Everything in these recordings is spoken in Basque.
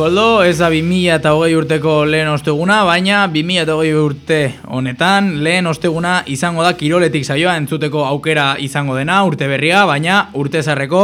Koldo, ez da 2000 eta hogei urteko lehen osteguna, baina 2000 eta hogei urte honetan lehen osteguna izango da kiroletik saioa entzuteko aukera izango dena urte berria, baina urte zarreko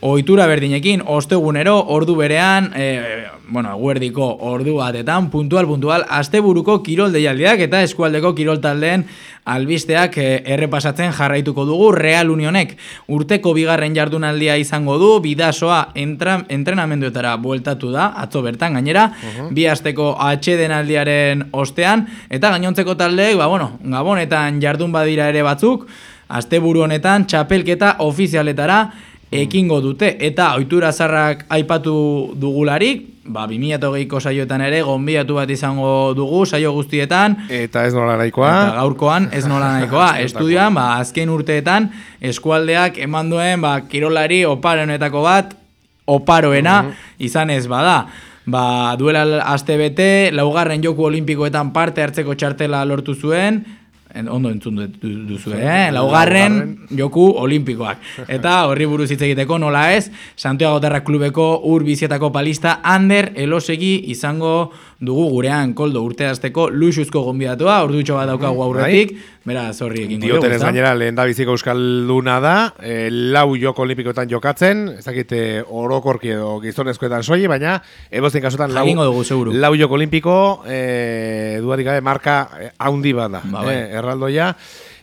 ohitura berdinekin ostegunero ordu berean, e, bueno, guerdiko ordu batetan, puntual, puntual, asteburuko kirol deialdiak eta eskualdeko kirol taldeen albisteak e, errepasatzen jarraituko dugu Real Unionek. Urteko bigarren jardunaldia izango du, bidasoa entra, entrenamenduetara bueltatu da, atzo bertan gainera, bi asteko atxeden ostean, eta gainontzeko taldeek, ba, bueno, gabonetan jardun badira ere batzuk, asteburu honetan txapelketa ofizialetara ekingo dute eta ohitura zarrak aipatu dugularik, ba 2020ko saioetan ere gonbiatu bat izango dugu saio guztietan eta ez nola nahikoa. Eta gaurkoan ez nola nahikoa. Estudioan ba azken urteetan eskualdeak eman duen ba kirolari oparonetako bat oparoena mhm. izan ez bada. Ba, duela aste bete, laugarren joku olimpikoetan parte hartzeko txartela lortu zuen, En, ondo entzun duzu, eh? Laugarren joku olimpikoak. Eta horri buruz hitz egiteko nola ez, Santiago Terra Klubeko ur bizietako palista Ander Elosegi izango dugu gurean koldo urteazteko luxuzko gonbidatua, ordutxo bat daukagu bai. aurretik, bera, zorri egin. Dioten ez gainera, lehen da biziko euskalduna da, e, lau joko olimpikoetan jokatzen, ez dakite orokorki edo gizonezkoetan soi, baina ebozten kasutan lau, dugu, lau joko olimpiko e, duarik gabe marka eh, haundi bat da, ba, e, erraldoia,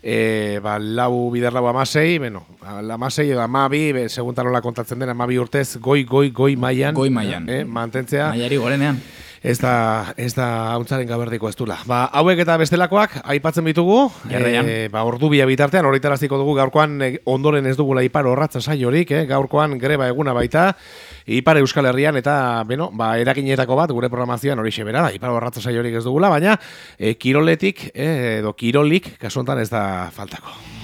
e, ba, lau bider lau amasei, bueno, amasei edo amabi, be, seguntan hola kontatzen den, amabi urtez, goi, goi, goi maian. Goi maian. Eh, mantentzea. Maiari gorenean ez da, ez da hauntzaren gaberdiko ez dula. Ba, hauek eta bestelakoak aipatzen bitugu, e, ba, ordu bia bitartean, horretaraziko dugu gaurkoan eh, ondoren ez dugula ipar horratza saiorik, eh? gaurkoan greba eguna baita, ipar euskal herrian eta, beno, ba, erakinetako bat, gure programazioan hori xebera da, ipar horratza saiorik ez dugula, baina e, kiroletik, eh, edo kirolik, kasuntan ez da faltako.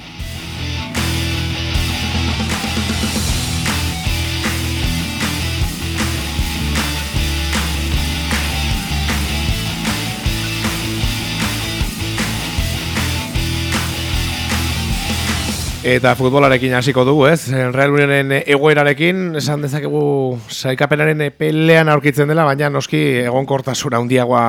Eta futbolarekin hasiko dugu, ez? Real Unionen egoerarekin, esan dezakegu saikapenaren pelean aurkitzen dela, baina noski egonkortasuna handiagoa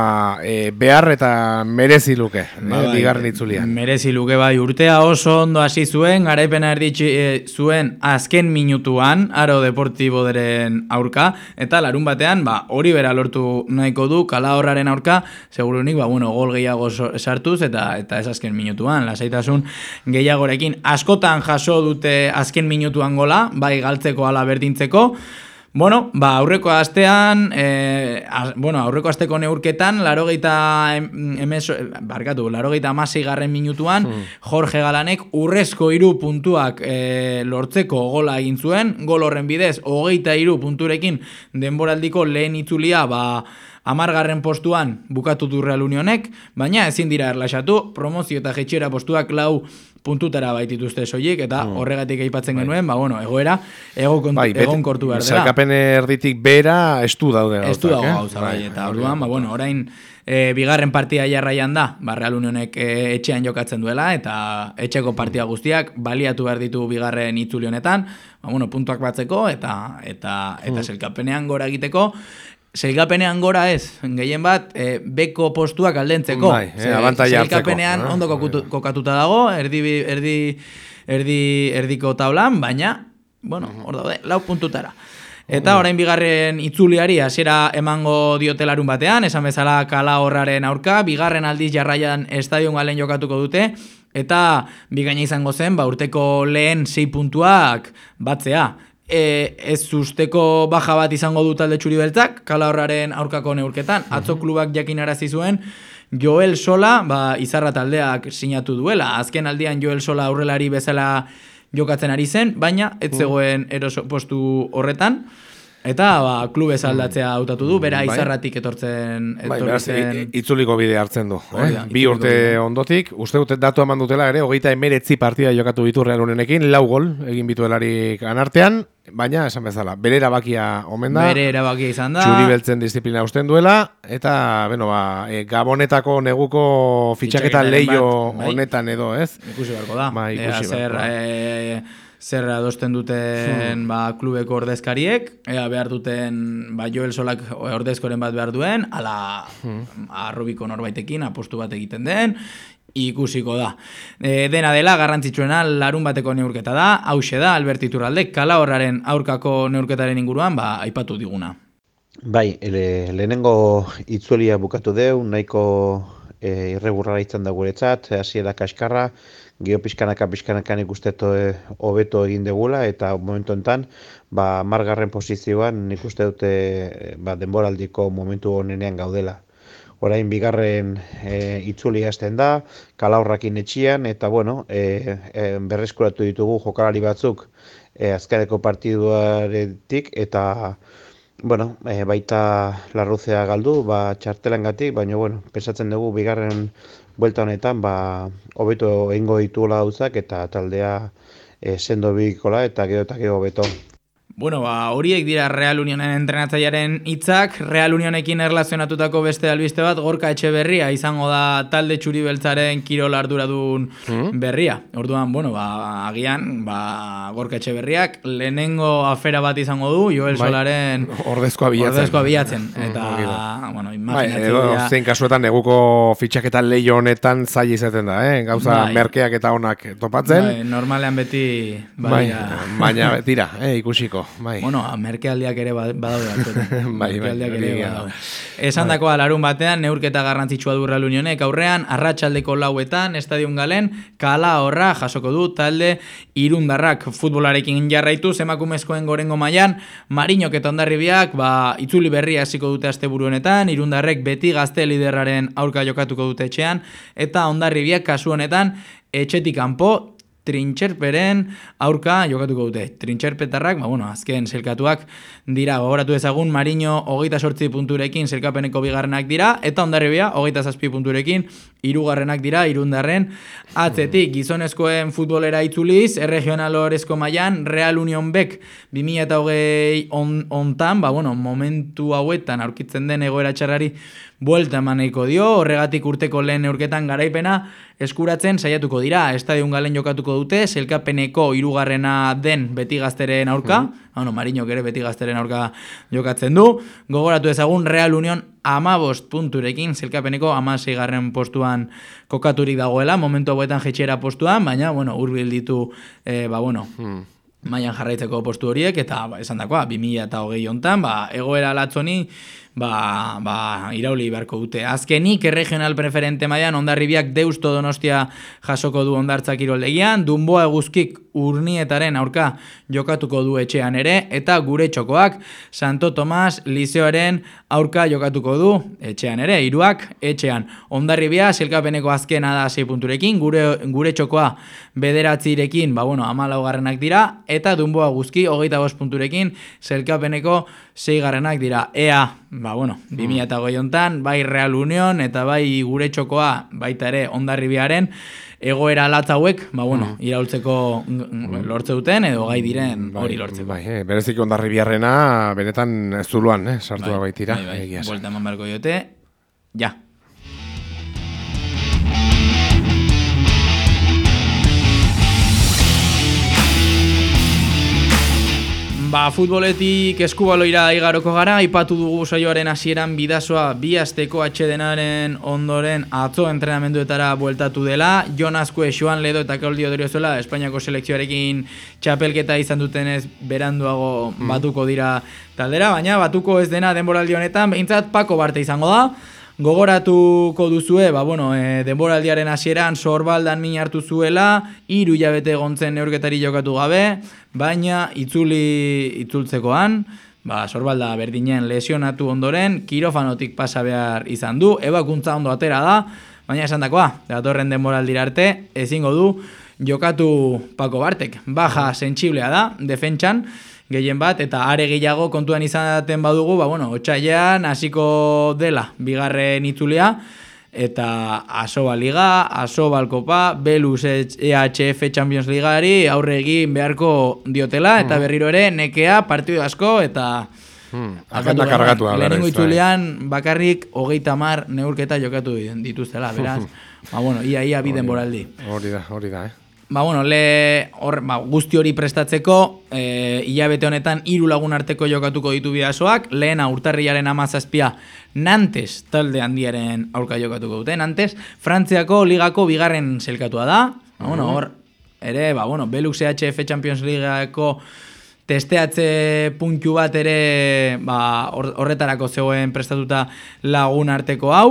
e, behar eta merezi luke, ba, e, bigarren itzulia. Merezi luke bai, urtea oso ondo hasi zuen, garaipena erditzi e, zuen azken minutuan, aro deportibo deren aurka, eta larun batean, ba, hori bera lortu nahiko du, kala horraren aurka, segurunik, ba, bueno, gol gehiago sartuz, eta eta ez azken minutuan, lasaitasun gehiagorekin, askot jaso dute azken minutuan gola, bai galtzeko ala berdintzeko. Bueno, ba, aurreko astean, e, bueno, aurreko asteko neurketan, laro geita, barkatu, laro geita garren minutuan, hmm. Jorge Galanek urrezko iru puntuak e, lortzeko gola egin zuen, gol horren bidez, hogeita iru punturekin denboraldiko lehen itzulia, ba, amargarren postuan bukatu du Real Unionek, baina ezin dira erlaxatu, promozio eta jetxera postuak lau puntutara baitituzte soilik eta mm. horregatik aipatzen bai. genuen, ba bueno, egoera ego bai, egon kortu behar dela. Saikapen erditik bera estu daude Estu dago eh? gauza, bai, bai, eta orduan, ba bueno, orain e, bigarren partia jarraian da, ba Real Unionek e, etxean jokatzen duela eta etxeko partia guztiak baliatu behar ditu bigarren itzuli honetan, ba bueno, puntuak batzeko eta eta eta mm. selkapenean gora egiteko Zelgapenean gora ez, gehien bat, e, beko postuak aldentzeko. Bai, e, Zelgapenean no? ondo kokatuta dago, erdi, erdi, erdi, erdiko taulan, baina, bueno, hor daude, lau puntutara. Eta orain bigarren itzuliari hasiera emango diotelarun batean, esan bezala kala horraren aurka, bigarren aldiz jarraian estadion galen jokatuko dute, eta bigaina izango zen, ba, urteko lehen sei puntuak batzea e, ez usteko baja bat izango du talde txuri beltzak, kala horraren aurkako neurketan, atzo klubak jakin arazi zuen, Joel Sola, ba, izarra taldeak sinatu duela, azken aldian Joel Sola aurrelari bezala jokatzen ari zen, baina ez zegoen eroso postu horretan, Eta ba, klubez aldatzea hautatu du, bera bai. izarratik etortzen... Bai, beraz, itzuliko bide hartzen du. Eh? Bi urte ondotik, uste dute datu eman dutela ere, hogeita emeretzi partida jokatu bitu realunenekin, lau gol egin bituelarik anartean, baina esan bezala, bere erabakia omen da. Bere erabakia izan da. Txuri beltzen disiplina usten duela, eta, bueno, ba, e, gabonetako neguko fitxaketa leio bai. honetan edo, ez? Ikusi barko da. Ba, ikusi barko da zer adosten duten hmm. ba, klubeko ordezkariek, ea behar duten ba, Joel Solak ordezkoren bat behar duen, ala hmm. arrobiko norbaitekin apostu bat egiten den, ikusiko da. E, dena dela, garrantzitsuena larun bateko neurketa da, hause da, Albert Iturralde, kala horraren aurkako neurketaren inguruan, ba, aipatu diguna. Bai, le, lehenengo itzulia bukatu deu, nahiko e, irregurra izan da guretzat, hasiera kaskarra, geho pixkanaka pixkanakan ikusteto e, hobeto egin degula eta momentu enten ba, margarren posizioan ikuste dute e, ba, denboraldiko momentu honenean gaudela. Orain bigarren e, itzuli hasten da, kalaurrakin etxian eta bueno, e, e, berreskuratu ditugu jokalari batzuk e, azkareko partiduaretik eta bueno, e, baita larruzea galdu, ba, txartelangatik, baina bueno, pensatzen dugu bigarren buelta honetan ba hobeto eingo dituela gauzak eta taldea e, sendo bikola eta gero eta gero hobeto. Bueno, ba, horiek dira Real Unionen entrenatzailearen hitzak, Real Unionekin erlazionatutako beste albiste bat, gorka etxe berria, izango da talde txuri beltzaren kirol arduradun hmm? berria. Orduan, bueno, ba, agian, ba, gorka etxe berriak, lehenengo afera bat izango du, Joel bai, Solaren... Ordezkoa bilatzen. Ordezkoa bilatzen. Hmm, eta, mm, bueno, imaginatzen bai, edo, Zein kasuetan, neguko fitxaketan lehio honetan zai izaten da, eh? Gauza bai. merkeak eta onak topatzen. Bai, normalean beti... Bai, baina, tira, eh, ikusiko bai. Bueno, merkealdiak ere ba- badaude. bai, bai, ere badaude. Esan bai. dakoa larun batean, neurketa garrantzitsua durra lunionek, aurrean, arratsaldeko lauetan, estadion galen, kala horra jasoko du, talde, irundarrak futbolarekin jarraitu, zemakumezkoen gorengo mailan marinok eta ondarribiak, ba, itzuli berria hasiko dute aste honetan, irundarrek beti gazte liderraren aurka jokatuko dute etxean, eta ondarribiak kasu honetan, etxetik kanpo trintxerperen aurka jokatuko dute. Trintxerpetarrak, ba, bueno, azken zelkatuak dira, gogoratu ezagun, Marino hogeita sortzi punturekin zelkapeneko bigarrenak dira, eta ondarribia, hogeita zazpi punturekin, irugarrenak dira, irundarren, atzetik, gizonezkoen futbolera itzuliz, erregional horrezko maian, Real Union Bek, 2000 eta hogei on, ontan, ba, bueno, momentu hauetan aurkitzen den egoera txarrari, buelta emaneko dio, horregatik urteko lehen neurketan garaipena eskuratzen saiatuko dira. Estadion galen jokatuko dute, zelkapeneko irugarrena den beti gazteren aurka, mm -hmm. Marino ere beti gazteren aurka jokatzen du, gogoratu ezagun Real Union amabost punturekin, zelkapeneko amasei garren postuan kokaturik dagoela, momentu hauetan jetxera postuan, baina, bueno, urbil ditu, e, ba, bueno, mm maian jarraitzeko postu horiek, eta ba, esan dakoa, 2000 eta hogei hontan, ba, egoera latzoni, ba, ba, irauli beharko dute. Azkenik, erregional preferente maian, ondarribiak deusto donostia jasoko du ondartzak iroldegian, dunboa eguzkik urnietaren aurka jokatuko du etxean ere, eta gure txokoak, Santo Tomas Lizeoaren aurka jokatuko du etxean ere, iruak etxean. Ondarribia, zelkapeneko azkena da 6 punturekin, gure, gure txokoa bederatzirekin, ba bueno, amala garrenak dira, eta dunboa guzki, hogeita bost punturekin, zelkapeneko 6 garrenak dira. Ea, ba bueno, 2000 eta goi ontan, bai Real Union, eta bai gure txokoa, baita ere ondarribiaren, egoera latza hauek, ba bueno, mm. iraultzeko lortze duten edo gai diren bai, hori lortzeko. Bai, eh, berezik ondarribiarrena benetan zuluan, eh, sartua bai, baitira. Bai, bai, Buelta eman beharko diote, ja. Ba, futboletik eskubaloira igaroko gara, ipatu dugu saioaren hasieran bidazoa bi asteko atxedenaren ondoren atzo entrenamenduetara bueltatu dela. Jon Azkue, Joan Ledo eta Claudio Doriozuela, Espainiako selekzioarekin txapelketa izan dutenez beranduago mm. batuko dira taldera, baina batuko ez dena denboraldi honetan, behintzat pako barte izango da. Gogoratuko duzue, ba, bueno, e, denboraldiaren hasieran sorbaldan min hartu zuela, hiru jabete gontzen neurketari jokatu gabe, baina itzuli itzultzekoan, ba, sorbalda berdinen lesionatu ondoren, kirofanotik pasa behar izan du, ebakuntza ondo atera da, baina esan dakoa, datorren denboraldira arte, ezingo du, jokatu pako bartek, baja sentsiblea da, defentsan, gehien bat, eta are gehiago kontuan izaten badugu, ba, bueno, otxailean hasiko dela, bigarren itzulea, eta Asoba Liga, Asoba Alkopa, Belus EHF Champions Ligari aurre egin beharko diotela, eta hmm. berriro ere nekea partidu asko, eta... Hmm, agenda kargatu da. Lehenengo itzulean bakarrik hogeita mar neurketa jokatu dituztela, beraz. ba, bueno, ia, ia biden boraldi. Hori da, hori da, eh. Ba, bueno, le, or, ba, guzti hori prestatzeko, e, hilabete honetan hiru lagun arteko jokatuko ditu bidazoak, lehena urtarriaren amazazpia Nantes talde handiaren aurka jokatuko dute, Nantes, Frantziako ligako bigarren zelkatua da, ba, bueno, hor, ere, ba, bueno, Belux EHF Champions Leagueako testeatze puntu bat ere ba, horretarako zegoen prestatuta lagun arteko hau.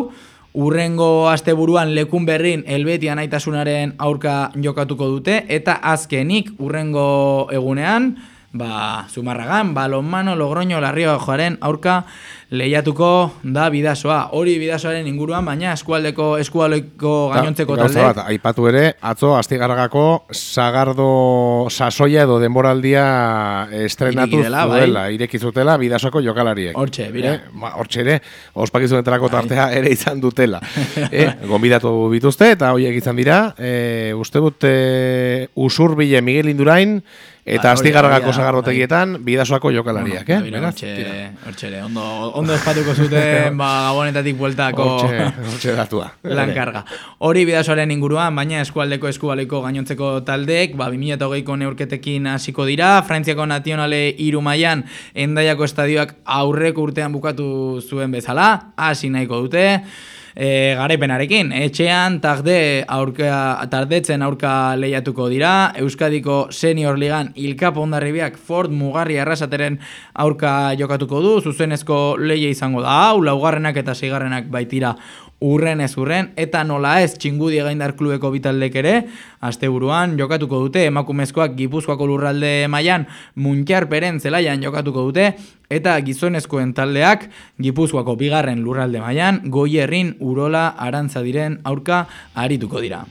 Urrengo asteburuan lekun berrin elbetian aitasunaren aurka jokatuko dute eta azkenik urrengo egunean ba, Zumarragan, Balonmano, Logroño, Larrio, Joaren, aurka lehiatuko da bidazoa. Hori bidazoaren inguruan, baina eskualdeko eskualoiko gainontzeko talde. Bat, aipatu ere, atzo, astigarragako, sagardo sasoia edo denboraldia estrenatu dela, zuela, bai? irekizutela bidazoako jokalariek. Hortxe, bira. Eh? Ma, hortxe ere, ospakizunetarako bai. tartea ere izan dutela. eh? Gombidatu bituzte, eta horiek izan dira, eh, uste dut eh, usurbile Miguel Indurain, Eta ba, astigarragako zagarrotegietan, bidazoako jokalariak, eh? Bueno, hortxe, ondo, ondo espatuko zuten, ba, gabonetatik bueltako hortxe datua. Lankarga. Hori bidazoaren inguruan, baina eskualdeko eskubaleko gainontzeko taldeek, ba, 2008ko neurketekin hasiko dira, Frantziako nazionale irumaian, endaiako estadioak aurreko urtean bukatu zuen bezala, hasi nahiko dute, e, garaipenarekin. Etxean tarde aurka, tardetzen aurka lehiatuko dira, Euskadiko Senior Ligan Ilkap Ondarribiak Ford Mugarri Arrasateren aurka jokatuko du, zuzenezko leia izango da, hau, laugarrenak eta zigarrenak baitira urren ez urren, eta nola ez txingudi gaindar klubeko bitaldek ere, asteburuan jokatuko dute, emakumezkoak gipuzkoako lurralde mailan muntxar peren zelaian jokatuko dute, eta gizonezkoen taldeak gipuzkoako bigarren lurralde mailan goierrin urola arantza diren aurka arituko dira.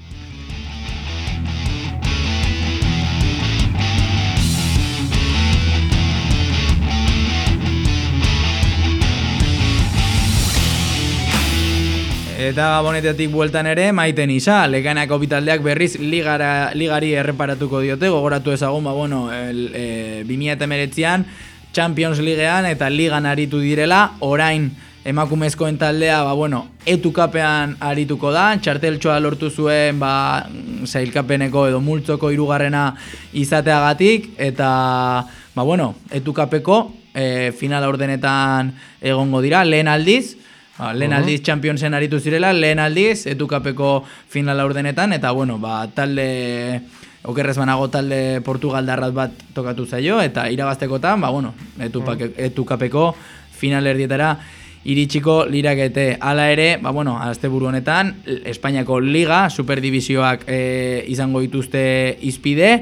Eta gabonetetik bueltan ere, maiten isa, leganako bitaldeak berriz ligara, ligari erreparatuko diote, gogoratu ezagun, ba, bueno, e, 2008an Champions Leaguean eta ligan aritu direla, orain emakumezkoen taldea, ba, bueno, etukapean arituko da, txarteltxoa lortu zuen, ba, zailkapeneko edo multzoko irugarrena izateagatik, eta, ba, bueno, etukapeko e, finala ordenetan egongo dira, lehen aldiz, Ba, lehen aldiz Championsen aritu zirela, lehen aldiz etukapeko finala urdenetan, eta bueno, ba, talde, okerrez banago talde Portugaldarrat bat tokatu zaio, eta irabaztekotan, ba, bueno, etukapeko final erdietara iritsiko lirakete. Hala ere, ba, bueno, azte buru honetan, Espainiako Liga, Superdivizioak e, izango dituzte izpide,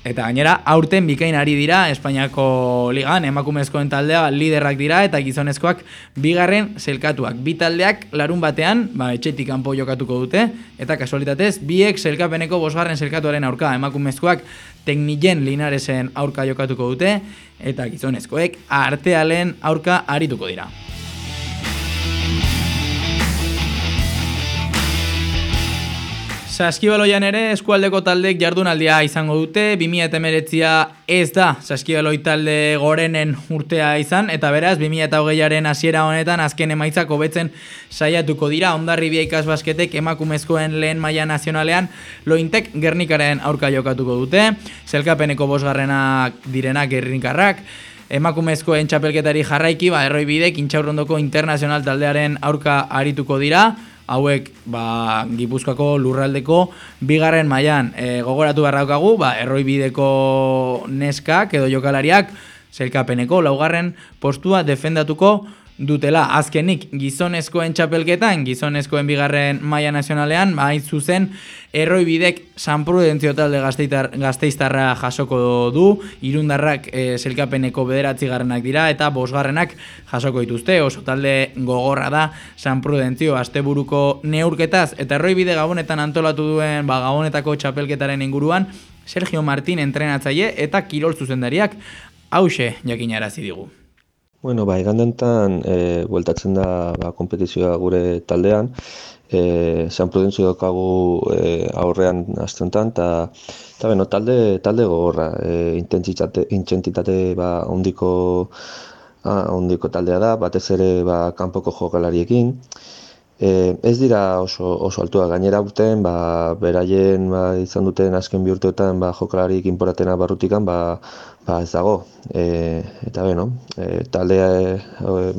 Eta gainera, aurten bikain ari dira Espainiako ligan, emakumezkoen taldea liderrak dira eta gizonezkoak bigarren zelkatuak. Bi taldeak larun batean, ba, etxetik kanpo jokatuko dute, eta kasualitatez, biek zelkapeneko bosgarren zelkatuaren aurka, emakumezkoak tekniken linaresen aurka jokatuko dute, eta gizonezkoek artealen aurka arituko dira. Saskibaloian ere eskualdeko taldek jardunaldia izango dute, 2008a ez da Saskibaloi talde gorenen urtea izan, eta beraz 2008aren hasiera honetan azken emaitzak hobetzen saiatuko dira, ondarri biaikaz basketek emakumezkoen lehen maila nazionalean lointek gernikaren aurka jokatuko dute, zelkapeneko bosgarrenak direnak gernikarrak, emakumezkoen txapelketari jarraiki, ba, erroi bidek, intxaurrondoko internazional taldearen aurka arituko dira, hauek ba, Gipuzkoako lurraldeko bigarren mailan e, gogoratu barraukagu, ba, erroi bideko neskak edo jokalariak zelkapeneko laugarren postua defendatuko dutela azkenik gizonezkoen txapelketan, gizonezkoen bigarren maila nazionalean, ba, zuzen erroi bidek San Prudentzio talde gazteiztarra jasoko du, irundarrak e, zelkapeneko bederatzi garrenak dira, eta bosgarrenak jasoko dituzte, oso talde gogorra da San Prudentzio asteburuko neurketaz, eta erroi bide gabonetan antolatu duen ba, gabonetako txapelketaren inguruan, Sergio Martin entrenatzaile eta kirol zuzendariak hause jakinarazi digu. Bueno, ba, igandentan e, bueltatzen da ba, kompetizioa gure taldean. E, San Prudentzio dokagu e, aurrean astentan, eta beno, talde, talde gogorra, e, intentsitate, intentsitate ba, ondiko, a, ondiko taldea da, batez ere ba, kanpoko jokalariekin. E, ez dira oso, oso altua gainera urten, ba, beraien ba, izan duten azken urteotan ba, jokalarik inporatena barrutikan, ba, ba ez dago. E, eta beno, e, taldea e,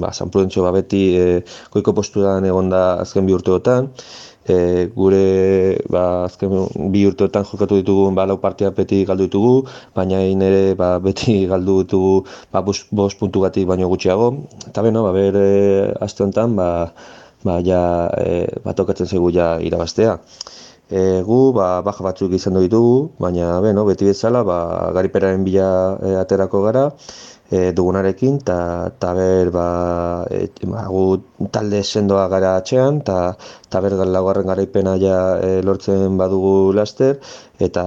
ba, San Prudentzio ba, beti e, goiko postuan egon da azken bi urteotan, e, gure ba, azken bi urteotan jokatu ditugu ba, lau partia beti galdu ditugu, baina ere ba, beti galdu ditugu ba, bos, puntu gatik baino gutxiago. Eta beno, ba, bere aste honetan, ba, ba, ja, e, batokatzen zegu ja irabaztea. E, gu, ba, baja batzuk izan ditugu, baina beno, beti bezala, ba, gariperaren bila e, aterako gara, e, dugunarekin, eta ber, ba, e, ba, gu talde sendoa gara atxean, eta ber, laugarren garaipena ja e, lortzen badugu laster, eta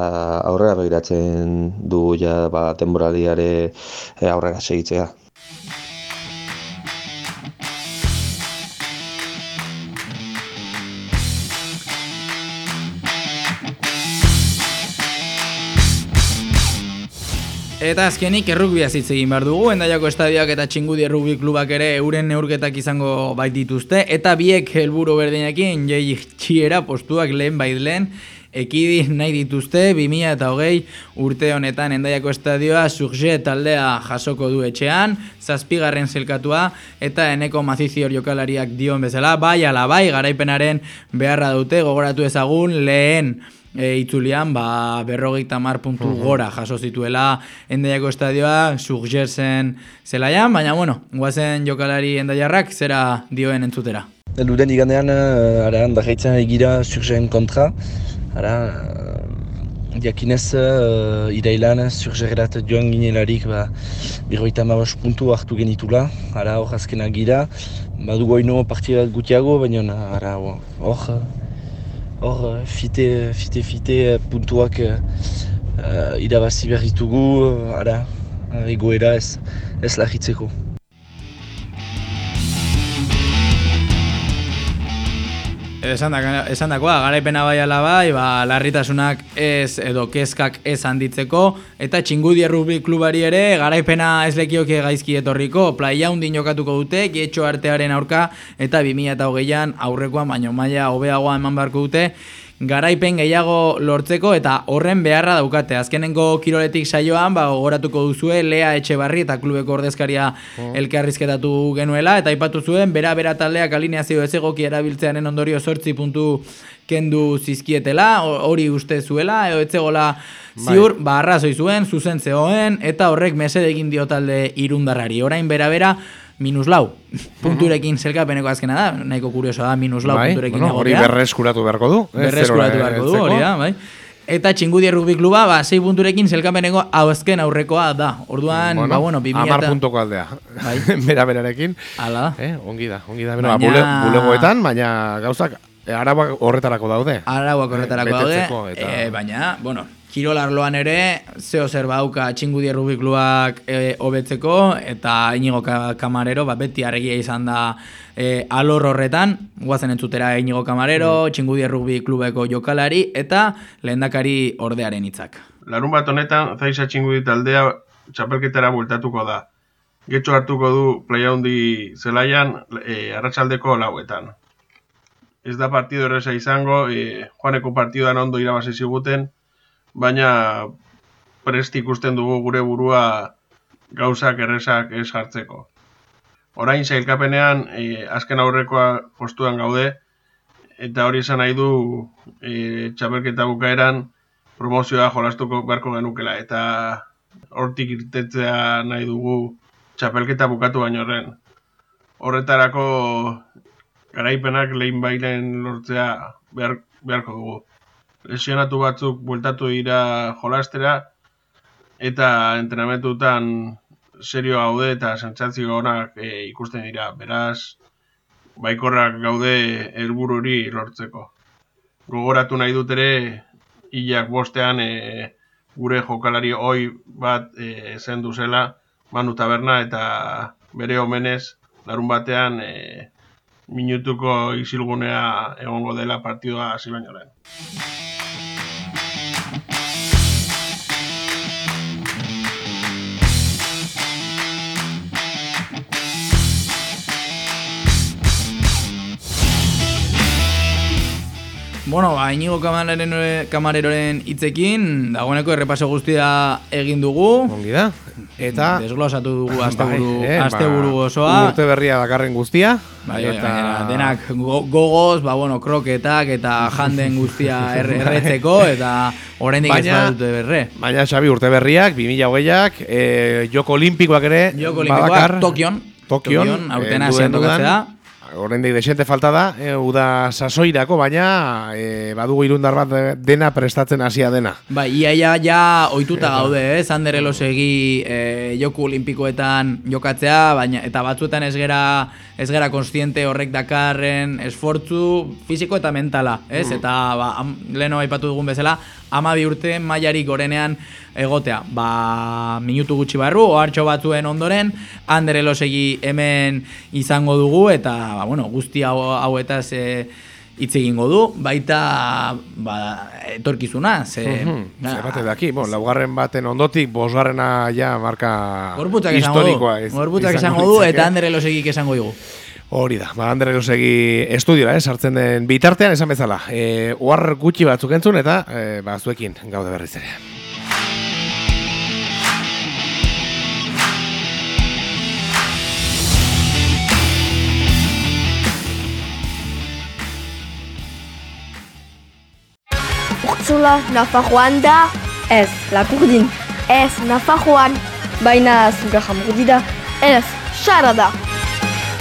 aurrera begiratzen du ja, ba, temporaliare e, aurrera segitzea. Eta azkenik errukbia hitz egin behar dugu, endaiako estadioak eta txingudi errukbi klubak ere euren neurketak izango bait dituzte, eta biek helburu berdinekin, jai txiera postuak lehen bait lehen, ekidi nahi dituzte, 2000 eta hogei urte honetan endaiako estadioa surge taldea jasoko du etxean, zazpigarren zelkatua, eta eneko mazizior jokalariak dion bezala, bai ala bai, garaipenaren beharra dute, gogoratu ezagun, lehen, e, itzulian ba, berrogeita mar puntu uh gora jaso zituela endaiako estadioa suggersen zelaian, baina bueno, guazen jokalari endaiarrak zera dioen entzutera. Luden igandean, uh, ara, handajaitzen egira surgen kontra, ara, diakinez uh, irailan surgerat joan ginelarik ba, birroita mabos puntu hartu genitula, ara hor azkenak gira, badu goino partida gutiago, baina ara hor, hor eh, fite, fite, fite eh, puntuak uh, irabazi behar ditugu, ara, egoera ez, ez lagitzeko. Esan, da, esan dakoa, garaipena bai ala bai, ba, larritasunak ez edo kezkak ez handitzeko, eta txingudi errubi klubari ere, garaipena ez lekioke gaizki etorriko, playa hundin jokatuko dute, gietxo artearen aurka, eta 2008an aurrekoan, baino maila hobeagoa eman beharko dute, garaipen gehiago lortzeko eta horren beharra daukate. Azkenengo kiroletik saioan, ba, goratuko duzue, Lea Etxebarri eta klubeko ordezkaria oh. elkarrizketatu genuela, eta ipatu zuen, bera-bera taldeak alineazio ez egoki erabiltzearen ondorio sortzi puntu kendu zizkietela, hori uste zuela, eo etzegola bai. ziur, bai. ba, arrazoi zuen, zuzen zegoen, eta horrek mesedegin dio talde irundarrari. Orain bera-bera, minus lau. Punturekin zelkapeneko azkena da, nahiko kurioso da, minus lau bai, punturekin bueno, Hori berreskuratu beharko du. Berreskuratu beharko du, hori da, bai. Eta txingudi errukbi kluba, ba, 6 punturekin zelkapeneko azken aurrekoa da. Orduan, bueno, ba, bueno, 2000 Amar puntoko aldea. Bai. Bera berarekin. Ala. Eh, ongi da, ongi da. Baina... Bule, bulegoetan, baina gauzak, eh, arauak horretarako daude. Arauak horretarako eh, daude. Eta... Eh, baina, bueno, Kirolarloan ere, zeo zer bauka txingudi errubikluak e, hobetzeko eta inigo kamarero, bat beti argia izan da e, alor horretan, guazen entzutera inigo kamarero, mm. txingudi errubiklubeko jokalari eta lehendakari ordearen hitzak. Larun bat honetan, zaiza txingudi taldea txapelketara bueltatuko da. Getxo hartuko du playa hundi zelaian e, arratsaldeko lauetan. Ez da partido erresa izango, e, joaneko partidoan ondo irabazi ziguten, baina prest ikusten dugu gure burua gauzak errezak ez hartzeko. Orain zailkapenean, e, azken aurrekoa postuan gaude, eta hori esan nahi du e, txapelketa bukaeran promozioa jolastuko beharko genukela, eta hortik irtetzea nahi dugu txapelketa bukatu baino horren. Horretarako garaipenak lehin bailen lortzea behar, beharko dugu lesionatu batzuk bueltatu dira jolastera eta entrenamentutan serio gaude eta sentsazio onak e, ikusten dira. Beraz, baikorrak gaude helburu hori lortzeko. Gogoratu nahi dut ere hilak bostean e, gure jokalari hoi bat e, zendu zela Manu Taberna eta bere omenez larun batean e, minutuko isilgunea egongo dela partidua hasi baino bueno, ba, inigo kamareroren hitzekin, dagoeneko errepaso guztia egin dugu. Ongi da. Eta desglosatu dugu asteburu bai, eh, asteburu ba, osoa. Urte berria dakarren guztia. Bai, bai eta bai, denak gogoz, ba bueno, kroketak eta janden guztia erretzeko eta oraindik ez badute berre. Baina Xabi urte berriak 2020ak, eh Joko Olimpikoak ere Joko Olimpikoak Tokion. Tokion, Tokion aurten eh, Horrendik desente falta da, e, uda sasoirako, baina e, badugu irundar bat dena prestatzen hasia dena. Ba, ia, ia, ja, oituta gaude, eh? Zander elosegi e, joku olimpikoetan jokatzea, baina eta batzuetan ez gera, ez gera konstiente horrek dakarren esfortzu fisiko eta mentala, ez? Mm. Eta, ba, leno aipatu dugun bezala, ama bi urte mailari gorenean egotea. Ba, minutu gutxi barru, ohartxo batzuen ondoren, Ander Elosegi hemen izango dugu, eta, ba, bueno, guzti hau, hauetaz e, hitz egingo du, baita ba, etorkizuna, ze... Ze bate daki, bon, laugarren baten ondotik, bosgarrena ja marka historikoa. Gorputak esango du, eta Ander Elosegik esango dugu. Hori da, ba, Ander Elosegi estudioa, eh, sartzen den bitartean, esan bezala. E, oar gutxi batzuk entzun, eta e, ba, zuekin gaude berriz ere. Urtzula, Nafarroan da? Ez, Lapurdin. Ez, Nafarroan. Baina, zuga jamurdi da? Ez, xara da.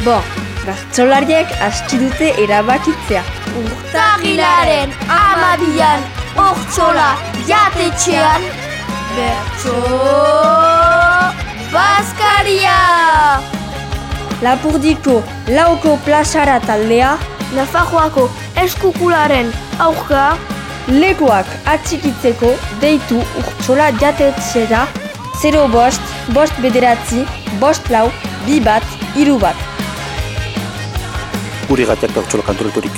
Bo, bertzolariek hasti dute erabakitzea. Urtagilaren amabian urtzola jatetxean bertzo Baskaria! Lapurdiko lauko plazara taldea Nafarroako eskukularen aurka Lekuak atxikitzeko deitu urtsola jatetzera 0 bost, bost bederatzi, bost lau, bi bat, iru bat. Guri gateak da urtsola kantoreturik.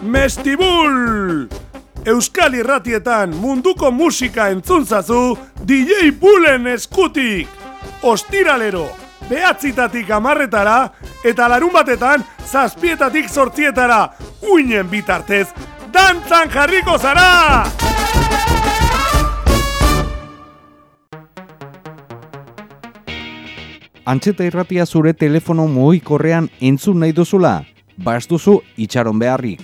Mestibul! Euskal Irratietan munduko musika entzuntzazu DJ Bullen eskutik! Ostiralero! behatzitatik amarretara eta larun batetan zazpietatik sortzietara uinen bitartez dantzan jarriko zara! Antxeta irratia zure telefono mugikorrean entzun nahi duzula, bastuzu itxaron beharrik.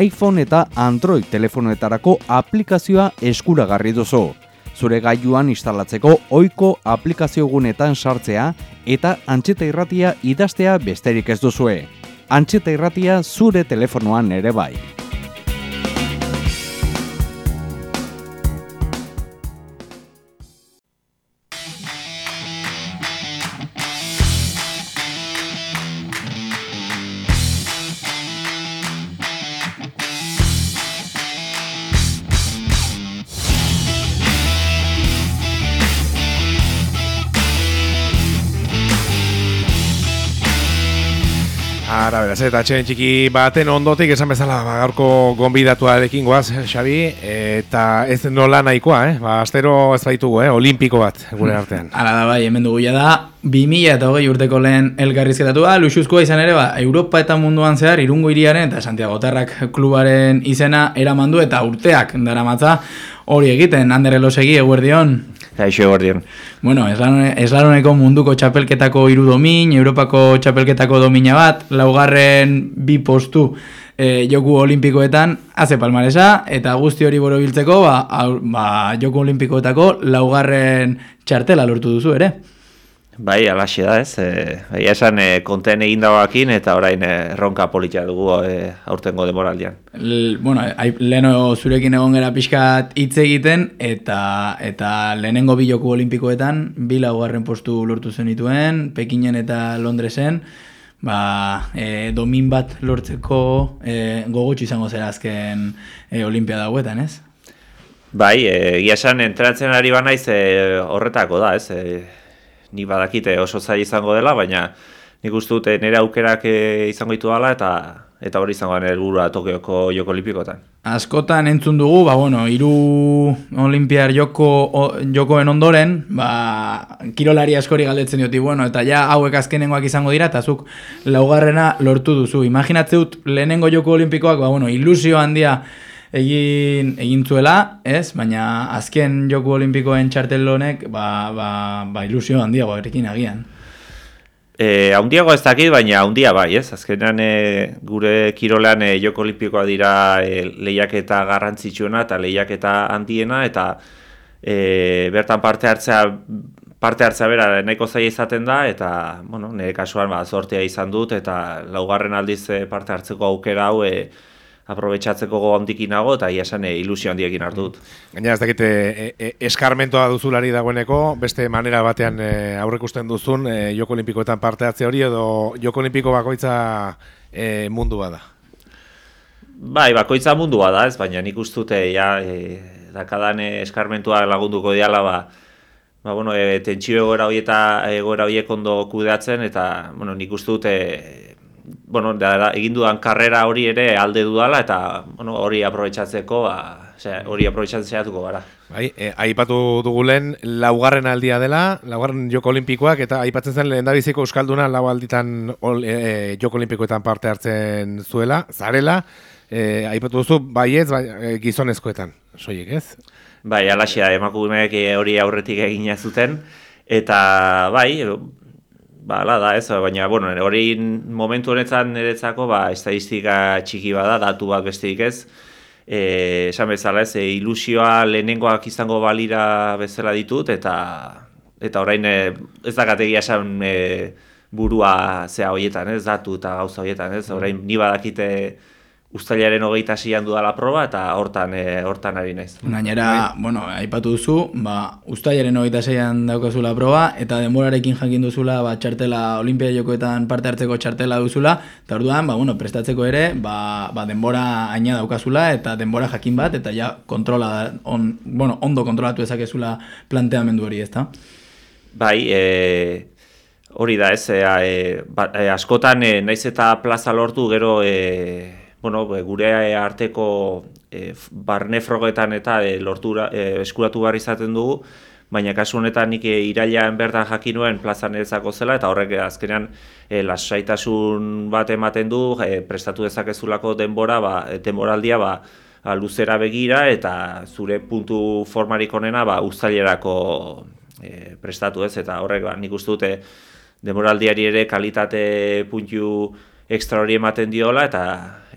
iPhone eta Android telefonoetarako aplikazioa eskuragarri duzu zure gailuan instalatzeko ohiko aplikazio gunetan sartzea eta antxeta irratia idaztea besterik ez duzue. Antxeta irratia zure telefonoan ere bai. Ara, beraz, eta txen txiki baten ondotik esan bezala ba, gaurko gonbidatuarekin goaz, Xabi, eta ez nola nahikoa, eh? Ba, astero ez baitugu, eh? Olimpiko bat, gure hmm. artean. Hala da, bai, hemen dugu da, 2000 eta hogei urteko lehen elgarrizketatua, luxuzkoa izan ere, ba, Europa eta munduan zehar, irungo iriaren eta Santiago Terrak klubaren izena eramandu eta urteak daramatza hori egiten, Ander Elosegi, eguerdion. Kaixo gordion. Bueno, eslanoneko munduko txapelketako hiru domin, Europako txapelketako domina bat, laugarren bi postu e, joku olimpikoetan, haze palmaresa, eta guzti hori boro biltzeko, ba, ba, joku olimpikoetako laugarren txartela lortu duzu ere. Bai, alaxe da ez. E, bai, esan e, konten egin dagoakin eta orain e, erronka politia dugu e, aurtengo demoraldian. L bueno, leheno zurekin egon gara pixkat hitz egiten eta eta lehenengo biloku olimpikoetan bi laugarren postu lortu zenituen, Pekinen eta Londresen, ba, e, domin bat lortzeko e, gogotxu izango zera azken e, olimpia dagoetan, ez? Bai, egia esan entratzen ari banaiz e, horretako da, ez? E, ni badakite oso zai izango dela, baina nik uste dute nire aukerak e, izango ditu dela eta eta hori izango den helburua Tokioko Joko Olimpikoetan. Askotan entzun dugu, ba bueno, hiru Olimpiar Joko Jokoen ondoren, ba kirolari askori galdetzen dioti, bueno, eta ja hauek azkenengoak izango dira eta zuk laugarrena lortu duzu. Imaginatzeut lehenengo Joko Olimpikoak, ba bueno, ilusio handia egin egin zuela, ez? Baina azken Joko Olimpikoen txartel ba, ba, ba ilusio handiago erekin agian. E, haundiago ez dakit, baina haundia bai, ez? Azkenean e, gure kirolean e, joko olimpikoa dira e, lehiaketa garrantzitsuena eta lehiaketa handiena, eta e, bertan parte hartzea parte hartzea bera nahiko zaila izaten da, eta, bueno, nire kasuan ba, sortea izan dut, eta laugarren aldiz e, parte hartzeko aukera hau, e, aprobetsatzeko go handikin nago eta ia esan eh, ilusio handiekin hartu dut. Gaina ez dakite e, e, eskarmentoa duzulari dagoeneko, beste manera batean e, aurrekusten duzun e, Joko Olimpikoetan parte hartze hori edo Joko Olimpiko bakoitza e, mundu bada. Bai, bakoitza mundu bada, ez, baina nik ustute ja e, dakadan eskarmentua lagunduko diala ba Ba, bueno, e, tentsio egoera hori eta egoera horiek ondo kudeatzen, eta, bueno, nik uste dute bueno, da, egin dudan karrera hori ere alde dudala eta bueno, hori aprobetsatzeko, ba, hori aprobetsatzen zehatuko gara. Bai, e, aipatu dugulen laugarren aldia dela, laugarren joko olimpikoak, eta aipatzen zen lehen dabiziko Euskalduna lau alditan ol, e, joko olimpikoetan parte hartzen zuela, zarela, e, aipatu duzu, bai ez, bai, e, gizonezkoetan, soiek ez? Bai, alaxia, emakumeek hori aurretik egina zuten, eta bai, Ba, ala da, ez, baina, bueno, hori momentu honetan niretzako, ba, estadistika txiki bada, datu bat besteik ez, e, esan bezala ez, e, ilusioa lehenengoak izango balira bezala ditut, eta eta orain e, ez dakategia esan e, burua zea horietan, ez, datu eta gauza horietan, ez, orain ni badakite, Uztailaren hogeita zian dudala proba eta hortan e, hortan ari naiz. Gainera, bai. bueno, aipatu duzu, ba, Uztailaren hogeita zeian daukazula proba eta denborarekin jakin duzula ba, txartela Olimpia jokoetan parte hartzeko txartela duzula eta orduan, ba, bueno, prestatzeko ere ba, ba, denbora aina daukazula eta denbora jakin bat eta ja kontrola, on, bueno, ondo kontrolatu ezakezula planteamendu hori, ezta? Bai, e... Hori da ez, e, ba, e, askotan e, naiz eta plaza lortu gero e, bueno, gure arteko e, barne frogetan eta e, lortura, e, eskuratu behar izaten dugu, baina kasu honetan nik irailean bertan jakinuen plazan ezako zela, eta horrek azkenean e, lasaitasun bat ematen du, e, prestatu dezakezulako denbora, ba, denboraldia ba, luzera begira, eta zure puntu formarik onena ba, ustailerako e, prestatu ez, eta horrek ba, nik uste dute denboraldiari ere kalitate puntu ekstra hori ematen diola eta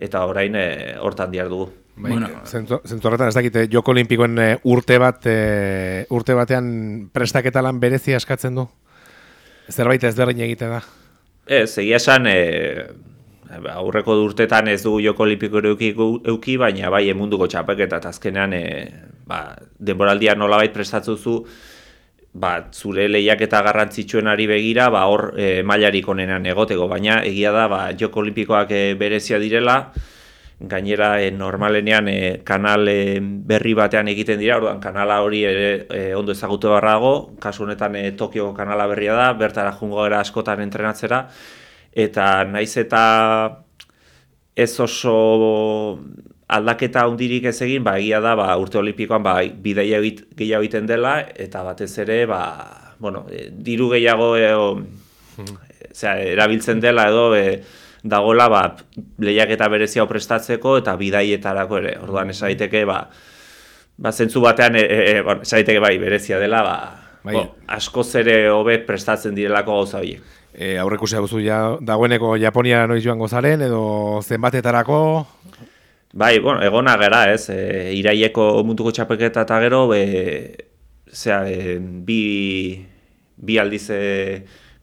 eta orain e, hortan diar dugu. Bai, bueno, zentzu horretan ez dakite Joko Olimpikoen e, urte bat e, urte batean prestaketa lan berezi askatzen du. Zerbait ez berrein egite da. Ez, egia esan e, aurreko urtetan ez dugu Joko Olimpiko euki, baina bai emunduko txapeketa eta azkenean e, ba, denboraldia nolabait prestatzuzu ba, zure lehiak eta garrantzitsuenari begira, ba, hor e, mailarik onenan egoteko, baina egia da, ba, joko olimpikoak e, berezia direla, gainera e, normalenean e, kanal e, berri batean egiten dira, orduan kanala hori ere e, ondo ezagutu barrago, kasu honetan e, Tokio kanala berria da, bertara jungo gara askotan entrenatzera, eta naiz eta ez oso aldaketa hundirik ez egin, ba, egia da, ba, urte olimpikoan ba, bidaia gehiago egiten dela, eta batez ere, ba, bueno, e, diru gehiago e, o, erabiltzen dela edo e, dagola ba, lehiak eta berezia prestatzeko eta bidaietarako ere. Orduan, ez daiteke, ba, ba, zentzu batean, e, e, bon, daiteke bai, berezia dela, ba, bai. bo, asko zere hobe prestatzen direlako gauza horiek. E, aurrekusia guzu ja, dagoeneko Japonia noiz joango zaren, edo zenbatetarako, Bai, bueno, egona gara, ez, e, iraieko munduko txapeketa eta gero, e, zera, e, bi, bi aldize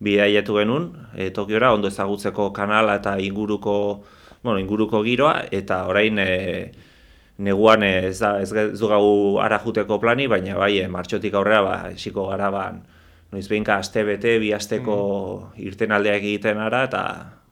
bi aietu genuen, e, Tokiora, ondo ezagutzeko kanala eta inguruko, bueno, inguruko giroa, eta orain e, neguan ez, da, ez, ez dugu ara juteko plani, baina bai, e, martxotik aurrera, ba, esiko gara, ba, noiz behinka aste bete, bi asteko mm. irten aldeak egiten ara, eta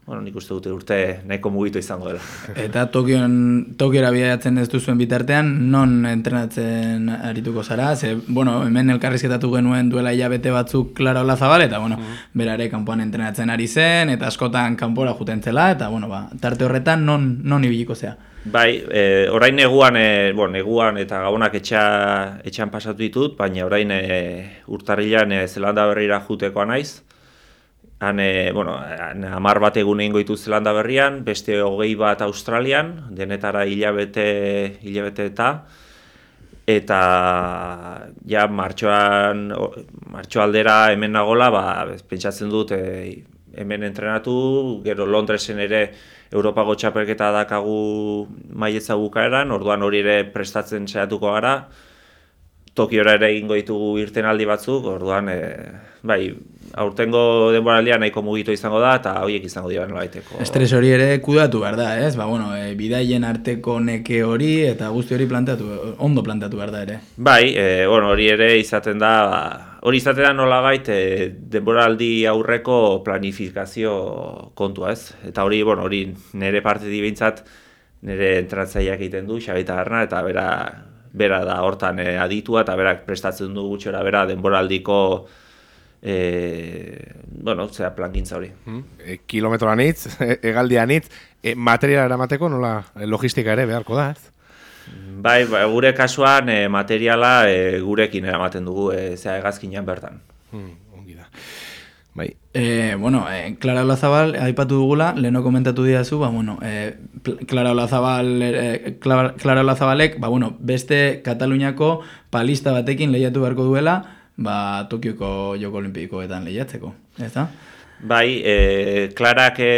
bueno, nik uste dute urte nahiko mugitu izango dela. Eta Tokion, Tokiora bidatzen ez duzuen bitartean, non entrenatzen arituko zara? Ze, bueno, hemen elkarrizketatu genuen duela hilabete batzuk Klara Olazabal, eta, bueno, mm. berare kanpoan entrenatzen ari zen, eta askotan kanpora juten zela, eta, bueno, ba, tarte horretan non, non ibiliko zea? Bai, e, orain neguan, e, bon, neguan eta gabonak etxa, etxan pasatu ditut, baina orain e, urtarrilan e, zelanda berrira jutekoa naiz, Han, e, bueno, amar bat egun egin goitu Zelanda berrian, beste hogei bat Australian, denetara hilabete, hilabete eta, eta ja martxoan, martxo aldera hemen nagola, ba, pentsatzen dut e, hemen entrenatu, gero Londresen ere Europako txapelketa dakagu maietza bukaeran, orduan hori ere prestatzen saiatuko gara, Tokiora ere egingo ditugu irten aldi batzuk, orduan, e, bai, aurtengo denboraldia nahiko mugitu izango da eta horiek izango dira nolaiteko. Estres hori ere kudatu behar da, ez? Ba, bueno, e, bidaien arteko neke hori eta guzti hori plantatu, ondo plantatu behar da ere. Bai, e, bueno, hori ere izaten da, ba, hori izaten da nola gait, e, denboraldi aurreko planifikazio kontua, ez? Eta hori, bueno, hori nire parte dibintzat, nire entratzaileak egiten du, xabita garna, eta bera, bera da hortan e, aditua, eta berak prestatzen du gutxora, bera denboraldiko e, bueno, zera plangintza hori. Hmm? E, kilometro anitz, e, egaldi anitz, e, materiala eramateko nola e, logistika ere beharko da, ez? Bai, ba, gure kasuan e, materiala e, gurekin eramaten dugu, e, zera egazkinean bertan. Hmm, ongi da. Bai. E, bueno, e, Clara Olazabal, aipatu dugula, leheno komentatu diazu, ba, bueno, e, Clara Olazabal, e, Clara Olazabalek, ba, bueno, beste Kataluniako palista batekin lehiatu beharko duela, ba, Tokioko Joko Olimpikoetan lehiatzeko, ez? Bai, e, Klarak e,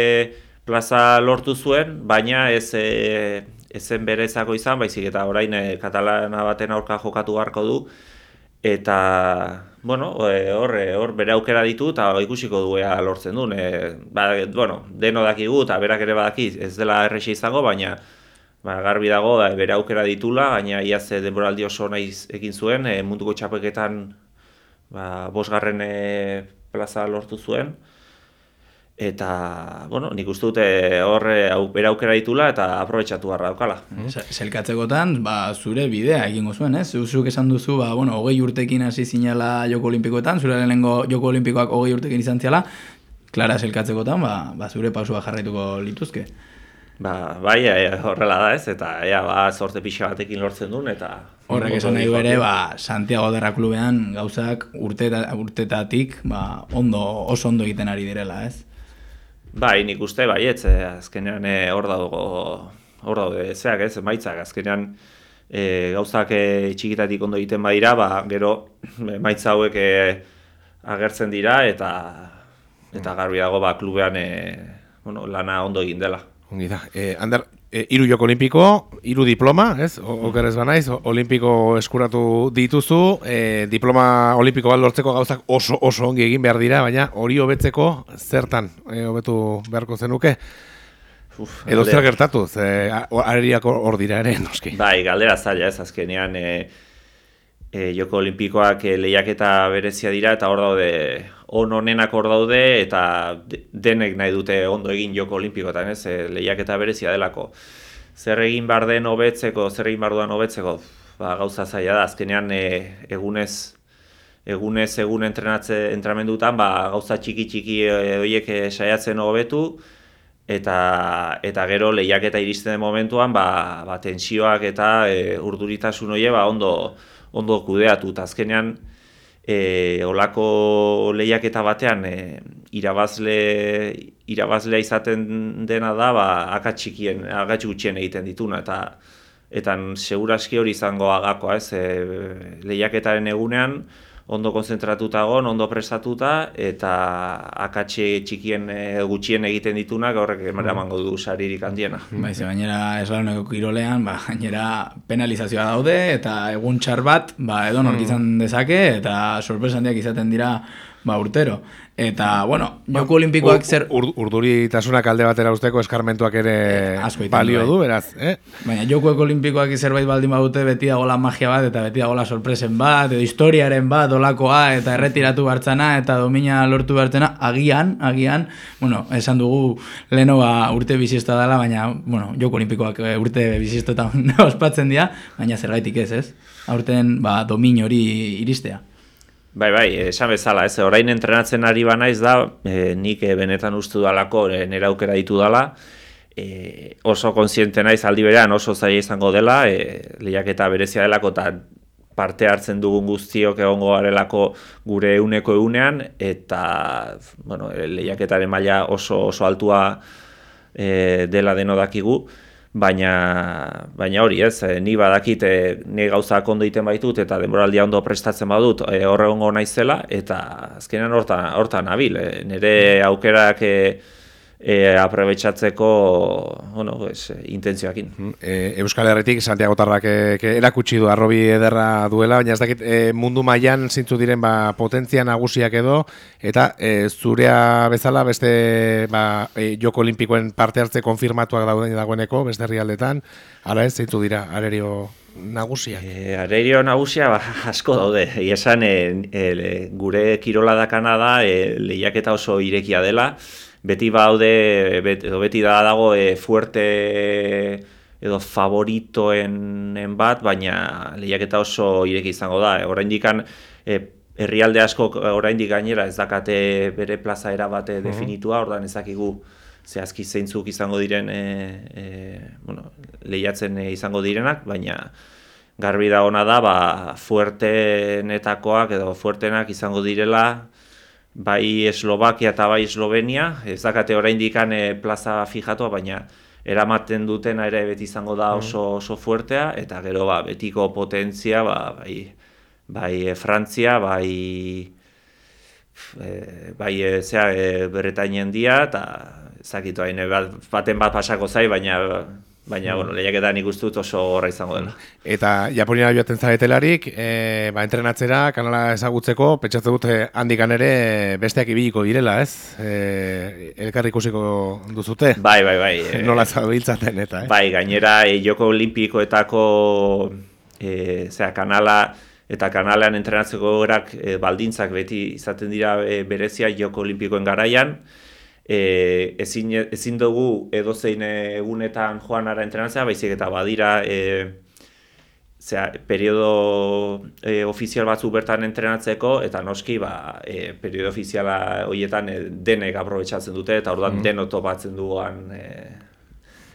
plaza lortu zuen, baina ez e, ezen berezako izan, baizik eta orain e, katalana baten aurka jokatu beharko du, eta, bueno, e, hor, e, hor bere aukera ditu eta ikusiko duea lortzen duen. E, ba, bueno, deno dakigu eta berak ere badaki ez dela errexi izango, baina ba, garbi dago da, bere aukera ditula, baina iaz denboraldi oso nahi egin zuen, e, munduko txapeketan ba, bosgarren e, plaza lortu zuen, eta, bueno, nik uste dute horre bera aukera ditula eta aprobetsatu garra daukala. Zelkatzekotan, ba, zure bidea egingo zuen, ez? Zuzuk esan duzu, ba, bueno, hogei urtekin hasi zinela Joko Olimpikoetan, zure lehenengo Joko Olimpikoak hogei urtekin izan ziala, Klara zelkatzekotan, ba, ba, zure pausua jarraituko lituzke. Ba, bai, e, horrela da ez, eta ea, ba, sorte pixa batekin lortzen duen, eta... Horrek esan nahi ere, ba, Santiago Derra Klubean gauzak urteta, urtetatik ba, ondo, oso ondo egiten ari direla, ez? Bai, nik uste, bai, ez, eh, azkenean eh, hor dago, hor dago, zeak ez, maitzak, azkenean e, gauzak e, txikitatik ondo egiten badira, ba, gero, maitza hauek e, agertzen dira, eta eta garbi dago, ba, klubean e, bueno, lana ondo egin dela. Ongi da. Eh, Ander, eh, iru joko olimpiko, iru diploma, ez? Oker ez banaiz, olimpiko eskuratu dituzu, eh, diploma olimpiko bat lortzeko gauzak oso oso ongi egin behar dira, baina hori hobetzeko zertan eh, hobetu beharko zenuke? Uf, Edo zer gertatu, ze hor dira ere, noski. Bai, galdera zaila ez, azkenean, eh, eh, joko olimpikoak eh, lehiaketa berezia dira, eta hor daude on onenak hor daude eta denek nahi dute ondo egin joko olimpikoetan, ez? E, lehiak eta berezia delako. Zer egin bar den hobetzeko, zer egin bar duan hobetzeko, ba, gauza zaila da, azkenean e, egunez egunez egun entrenatze entramendutan, ba, gauza txiki txiki e, horiek e, saiatzen hobetu eta eta gero lehiaketa iristen den momentuan, ba, ba tensioak eta e, urduritasun hoe ba, ondo ondo kudeatu. Eta azkenean e, olako lehiaketa batean e, irabazle irabazlea izaten dena da ba akatxikien akatsi gutxien egiten dituna. Eta eta segurazki hori izango agakoa ez? E, lehiaketaren egunean ondo konzentratuta egon, ondo prestatuta, eta akatxe txikien e, gutxien egiten ditunak horrek mm. emango du saririk handiena. Ba, ze gainera eslaloneko kirolean, ba, gainera penalizazioa daude, eta egun txar bat, ba, edo nork mm. izan dezake, eta sorpresa handiak izaten dira ba, urtero. Eta, bueno, joko olimpikoak zer... Ur, urduri tasunak alde batera usteko eskarmentuak ere eh, balio bai. du, beraz. Eh? Baina jokoek olimpikoak zerbait baldin badute beti dagola magia bat, eta beti dagola sorpresen bat, edo historiaren bat, olakoa, eta erretiratu hartzana, eta domina lortu hartzena, agian, agian, bueno, esan dugu leheno ba, urte bizista dela, baina, bueno, joko olimpikoak eh, urte bizistetan ospatzen dira, baina zergaitik ez, ez? Aurten, ba, domin hori iristea. Bai, bai, esan bezala, ez, orain entrenatzen ari banaiz da, e, nik e, benetan ustu dalako, e, nera aukera ditu dala, e, oso konsiente naiz aldi berean oso zaila izango dela, e, lehiaketa berezia delako eta parte hartzen dugun guztiok egongo garelako gure euneko eunean, eta bueno, lehiaketaren maila oso, oso altua e, dela deno dakigu, baina baina hori, ez, e, ni badakit e, ni gauzak ondo egiten baitut eta denboraldia ondo prestatzen badut, e, horre egongo naizela eta azkenean hortan hortan nabil, e, nire aukerak e, e, aprobetsatzeko bueno, pues, intentzioakin. E, Euskal Herritik Santiago Tarrak e, erakutsi du arrobi ederra duela, baina ez dakit e, mundu mailan zintzu diren ba, potentzia nagusiak edo, eta e, zurea bezala beste ba, e, joko olimpikoen parte hartze konfirmatuak dauden dagoeneko, beste herrialdetan, ala ez zintzu dira, arerio nagusia? E, arerio nagusia ba, asko daude. Iesan e, e, gure kirola da Kanada e, lehiaketa oso irekia dela, beti baude, edo beti da dago e, fuerte edo favoritoen bat, baina lehiaketa oso ireki izango da. E, oraindik e, herrialde asko oraindik gainera ez dakate bere plaza era bate mhm. definitua, ordan ezakigu zehazki zeintzuk izango diren e, e, bueno, lehiatzen izango direnak, baina garbi da ona da, ba, fuertenetakoak edo fuertenak izango direla, bai Eslovakia eta bai Eslovenia, ez dakate oraindik e, plaza fijatua, baina eramaten dutena ere beti izango da mm. oso oso fuertea eta gero ba, betiko potentzia ba, bai bai e, Frantzia, bai e, bai e, zea e, Bretainen dia eta ezakitu hain bat, baten bat pasako zai, baina Baina, mm. bueno, lehiaketan nik dut oso horra izango dela. Eta Japonia joaten zaretelarik, e, ba, entrenatzera, kanala ezagutzeko, pentsatzen dute handikan ere besteak ibiliko direla, ez? E, elkarri ikusiko duzute? Bai, bai, bai. Nola zabiltzaten eta, eh? Bai, gainera, e, joko olimpikoetako e, zera, kanala eta kanalean entrenatzeko erak e, baldintzak beti izaten dira e, berezia joko olimpikoen garaian, e, ezin, ezin dugu edozein egunetan joan ara entrenatzea, baizik eta badira e, zera, periodo e, ofizial batzu bertan entrenatzeko, eta noski ba, e, periodo ofiziala horietan e, denek aprobetsatzen dute, eta orduan mm. denok topatzen duan e,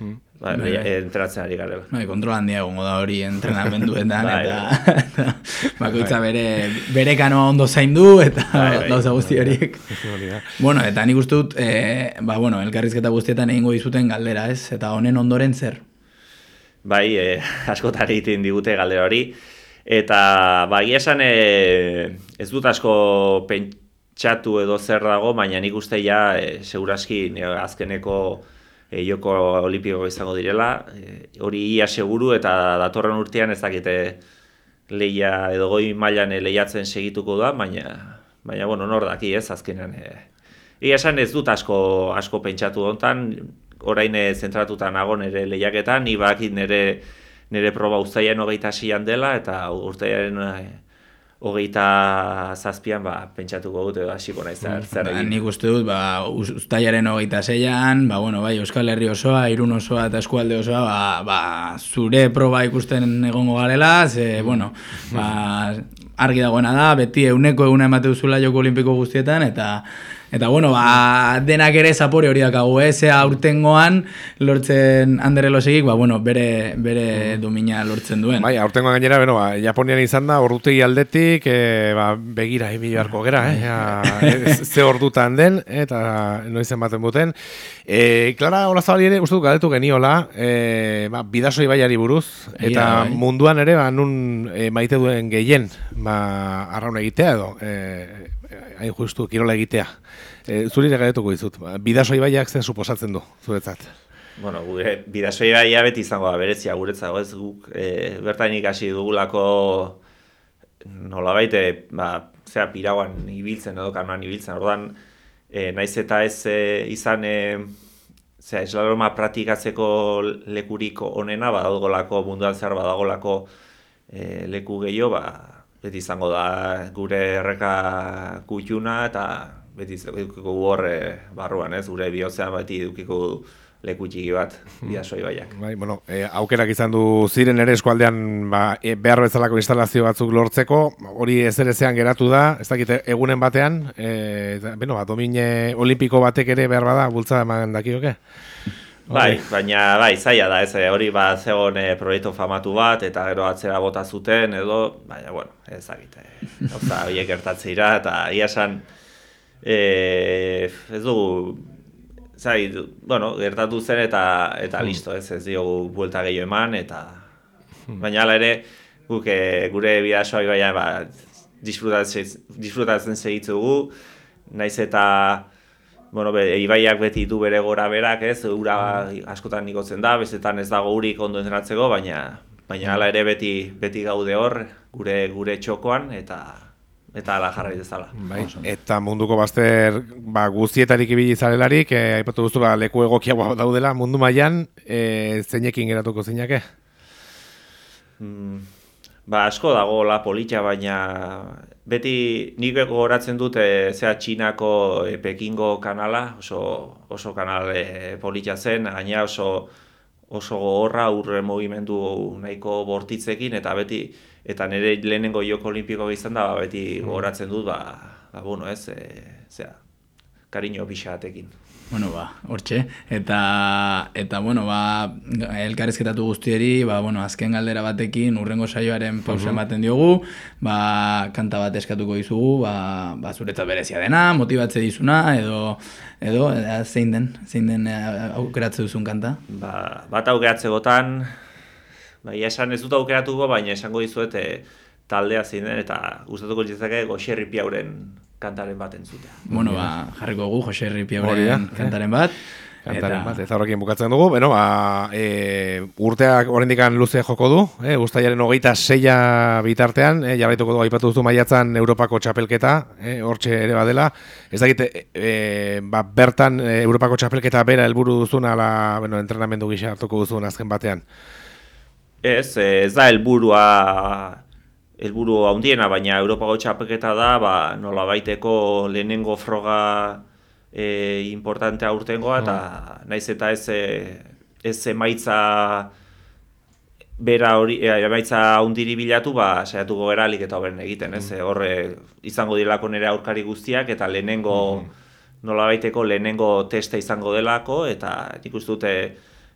mm. Ba, bai, bai. entrenatzen ari garela. Bai, kontrol handia egongo da hori entrenamenduetan bai, eta, eta bakoitza bai. bere bere kanoa ondo zaindu eta bai, gauza guzti horiek. bueno, eta nik uste dut, e, ba, bueno, elkarrizketa guztietan egingo dizuten galdera, ez? Eta honen ondoren zer? Bai, e, askotan egiten digute galdera hori. Eta, ba, esan e, ez dut asko pentsatu edo zer dago, baina nik uste ja, e, seguraski, azkeneko e, joko olimpiko izango direla, e, hori ia seguru eta datorren urtean ez dakite leia edo goi mailan lehiatzen segituko da, baina baina bueno, nor daki, ez azkenean. E, ia esan ez dut asko asko pentsatu hontan, orain zentratuta nago nere lehiaketan, ni bakit nere nere proba uztaian hogeita dela eta urtearen hogeita zazpian, ba, pentsatuko dut edo hasiko naiz zer, zer ba, Nik uste dut, ba, ustaiaren hogeita zeian, ba, bueno, bai, Euskal Herri osoa, Irun osoa eta Eskualde osoa, ba, ba, zure proba ikusten egongo garela, ze, bueno, ba, argi dagoena da, beti euneko eguna emate duzula joko olimpiko guztietan, eta Eta bueno, ba, denak ere zapore hori dakagu, eh? Zea aurtengoan lortzen Ander Elosegik, ba, bueno, bere, bere domina lortzen duen. Bai, aurtengoan gainera, bueno, ba, Japonian izan da, ordutegi aldetik, e, ba, begira, ebi beharko gera, eh? Ja, ze ordutan den, eta noizen baten buten. E, Klara, hola zabali ere, uste du, gadetu geniola, e, ba, bidasoi baiari buruz, eta bai. munduan ere, ba, nun e, maite duen gehien, ba, arraun egitea edo, e, hain justu, kirola egitea. E, zuri galetuko dizut, ba, bidasoi baiak zen suposatzen du, zuretzat. Bueno, gure, bidasoi baia beti izango da, berezia guretzago ez guk, e, bertan ikasi dugulako nola baite, ba, zera pirauan ibiltzen edo kanoan ibiltzen, orduan e, naiz eta ez e, izan e, zera eslaloma praktikatzeko lekurik onena, badagolako munduan zer badagolako e, leku gehiago, ba, beti izango da gure erreka kutxuna eta beti edukiko hor e, barruan, ez, gure bihotzean beti edukiko leku txiki bat, biasoi baiak. Bai, bueno, e, aukerak izan du ziren ere eskualdean ba, e, behar bezalako instalazio batzuk lortzeko, hori ez ere zean geratu da, ez dakite egunen batean, e, bueno, ba, domine olimpiko batek ere behar bada, bultza eman dakioke? Bai, baina bai, zaila da, ez, hori ba, zegoen e, proiektu famatu bat, eta gero atzera bota zuten, edo, baina, bueno, ez dakite, gauza, horiek gertatzeira, eta ia esan, e, ez dugu, zai, bueno, gertatu zen eta eta hmm. listo, ez, ez diogu buelta gehiago eman, eta hmm. baina ala ere, guk e, gure bidasoa ibaia, ba, disfrutatzen, disfrutatzen segitzugu, naiz eta, bueno, be, ibaiak beti du bere gora berak, ez, ura askotan nikotzen da, bezetan ez dago urik ondo entrenatzeko, baina baina hala ere beti beti gaude hor, gure gure txokoan, eta eta ala jarrai dezala. Bai. Eta munduko bazter ba, guztietarik ibili zarelarik, eh, aipatu guztu ba, leku egokia daudela mundu mailan eh, zeinekin geratuko zeinake? Mm, ba, asko dago la polita, baina beti nik gogoratzen dute zea Txinako e, Pekingo kanala, oso, oso kanal e, polita zen, gaina oso oso gogorra urre movimendu nahiko bortitzekin, eta beti eta nire lehenengo joko olimpiko izan da, ba, beti mm. goratzen dut, ba, ba bueno, ez, e, zera, kariño pixatekin. Bueno, ba, hortxe, eta, eta, bueno, ba, elkarrizketatu guztieri, ba, bueno, azken galdera batekin, urrengo saioaren pausa ematen diogu, ba, kanta bat eskatuko dizugu, ba, ba zuretzat berezia dena, motibatze dizuna, edo, edo, zein den, zein den aukeratze duzun kanta? Ba, bat aukeratze gotan, Bai, esan ez dut aukeratuko, baina esango dizuet e, taldea zein den, eta gustatuko litzake Goxerri Piauren kantaren bat entzutea. Bueno, ba, jarriko gu Goxerri Piauren kantaren bat. Kantaren bat, ez horrekin bukatzen dugu. Bueno, ba, e, urteak horrendikan luze joko du, e, guztaiaren hogeita seia bitartean, e, jarraituko du, aipatu duzu maiatzan Europako txapelketa, e, hortxe ere badela. Ez dakit, e, ba, bertan e, Europako txapelketa bera helburu duzun, ala, bueno, entrenamendu gisa hartuko duzun azken batean. Ez, ez da helburua helburu handiena, baina Europako txapeketa da, ba, nola baiteko lehenengo froga e, importantea urtengoa, eta mm. naiz eta ez, e, ez emaitza bera hori, e, emaitza hundiri bilatu, ba, saiatuko geralik eta horren egiten, ez, mm. horre izango dilako nire aurkari guztiak, eta lehenengo, mm. nola baiteko lehenengo testa izango delako, eta nik uste dute,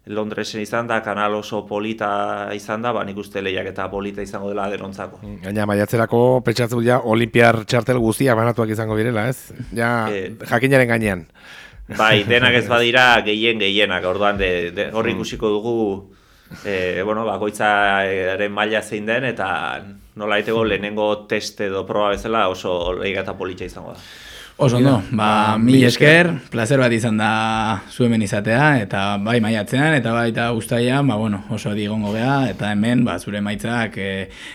Londresen izan da, kanal oso polita izan da, ba, nik uste lehiak eta polita izango dela denontzako. Mm, gaina, maiatzerako petxatzen ja olimpiar txartel guztiak banatuak izango direla, ez? Ja, e, jakinaren gainean. Bai, denak ez badira gehien gehienak, orduan de, de, horri mm. ikusiko dugu, e, bueno, bakoitzaren maila zein den, eta nola etego lehenengo teste edo proba bezala oso lehiak eta polita izango da. Oso no, ba, mi esker, placer bat izan da zuen izatea, eta bai maiatzean, eta bai eta guztaian, ba, bueno, oso digongo gea, eta hemen, ba, zure maitzak e,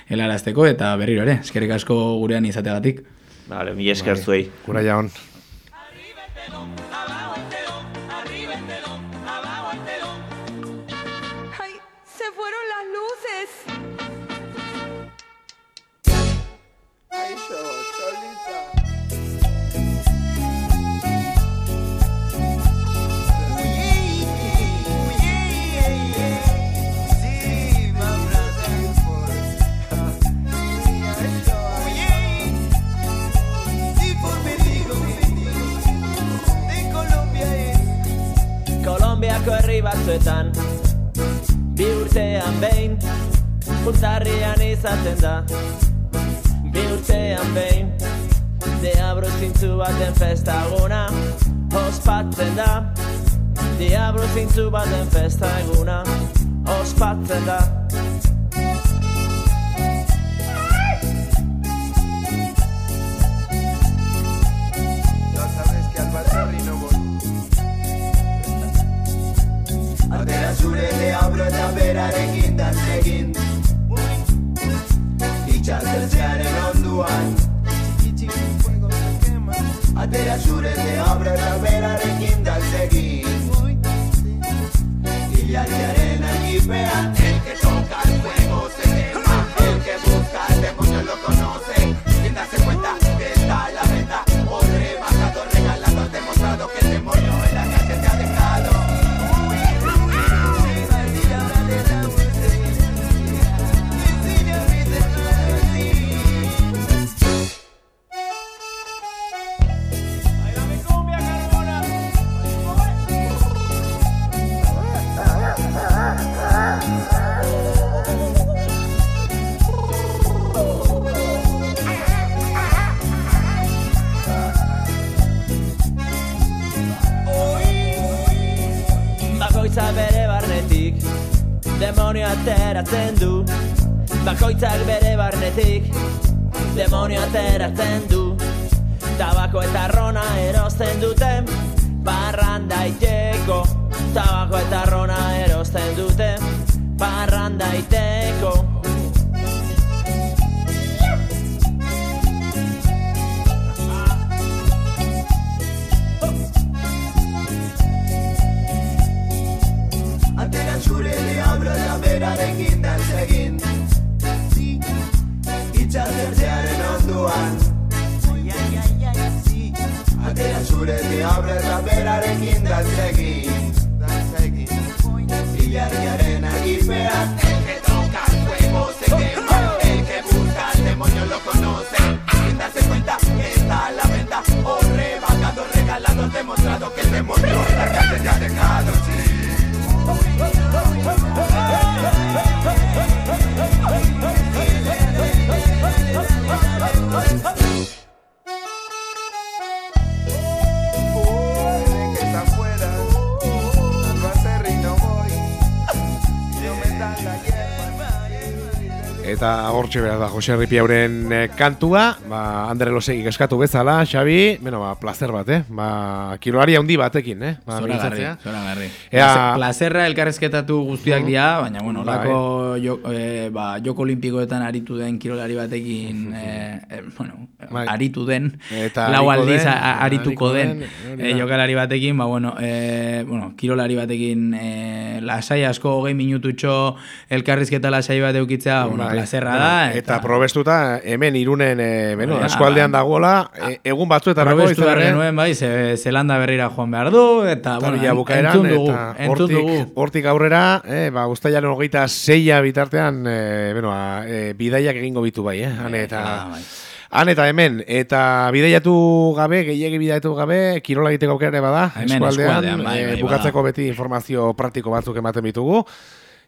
helarazteko, eta berriro ere, eskerrik asko gurean izateagatik. Vale, mi esker bai. zuei. Kura jaun. Batzuetan Bi urtean behin Urtarrian izaten da. Bi urtean behin Diabro zintzu baten festaguna Ospatzen da. Diabro zintzu baten festaguna Ospatzen da Demonio ateratzen du. Bakoitzak bere barnetik. Demonio ateratzen du. Tabako eta rona erosten duten Parranda iteko Tabako eta rona erosten duten Parranda iteko Atera zure berarekin dantzegin Itxasertzearen onduan Atera zure diablo da berarekin dantzegin Ilargiaren agipean Eta hortxe behar da Jose Ripiauren eh, kantua, ba, Andere Losegik eskatu bezala, Xabi, bueno, ba, placer bat, eh? Ba, kirolari handi batekin, eh? Ba, Zora garri, zora garri. Ea, Plazerra elkarrezketatu guztiak dira, baina, bueno, Bai. olako jo, eh, ba, joko olimpikoetan aritu den kirolari batekin, eh, bueno, Bai. aritu den, Eta lau aldiz den, a- arituko den, den, da. jokalari batekin, ba, bueno, eh, bueno, kirolari batekin eh, lasai asko hogei minututxo elkarrizketa lasai bat eukitzea, bueno, Bai. plazerra Bueno, da. Eta probestuta hemen irunen, e, bueno, Bai, eskualdean bai. dagoela, e, egun batzuetarako Probestu behar genuen, bai, ze, Zelanda berrira joan behar du, eta, bueno, Taria en- bukaeran, entzun dugu, eta entzun hortik, dugu. hortik aurrera, eh, ba, ustailaren hogeita zeia bitartean, eh, bueno, a, eh, bidaiak egingo bitu bai, eh? Han eta, Ah, bai. han eta hemen, eta bidaiatu gabe, gehiegi bidaiatu gabe, kirola egiteko aukera bada, Hemen, eskualdean, eskualdean, bai, eh, bai, bukatzeko beti informazio praktiko batzuk ematen bitugu,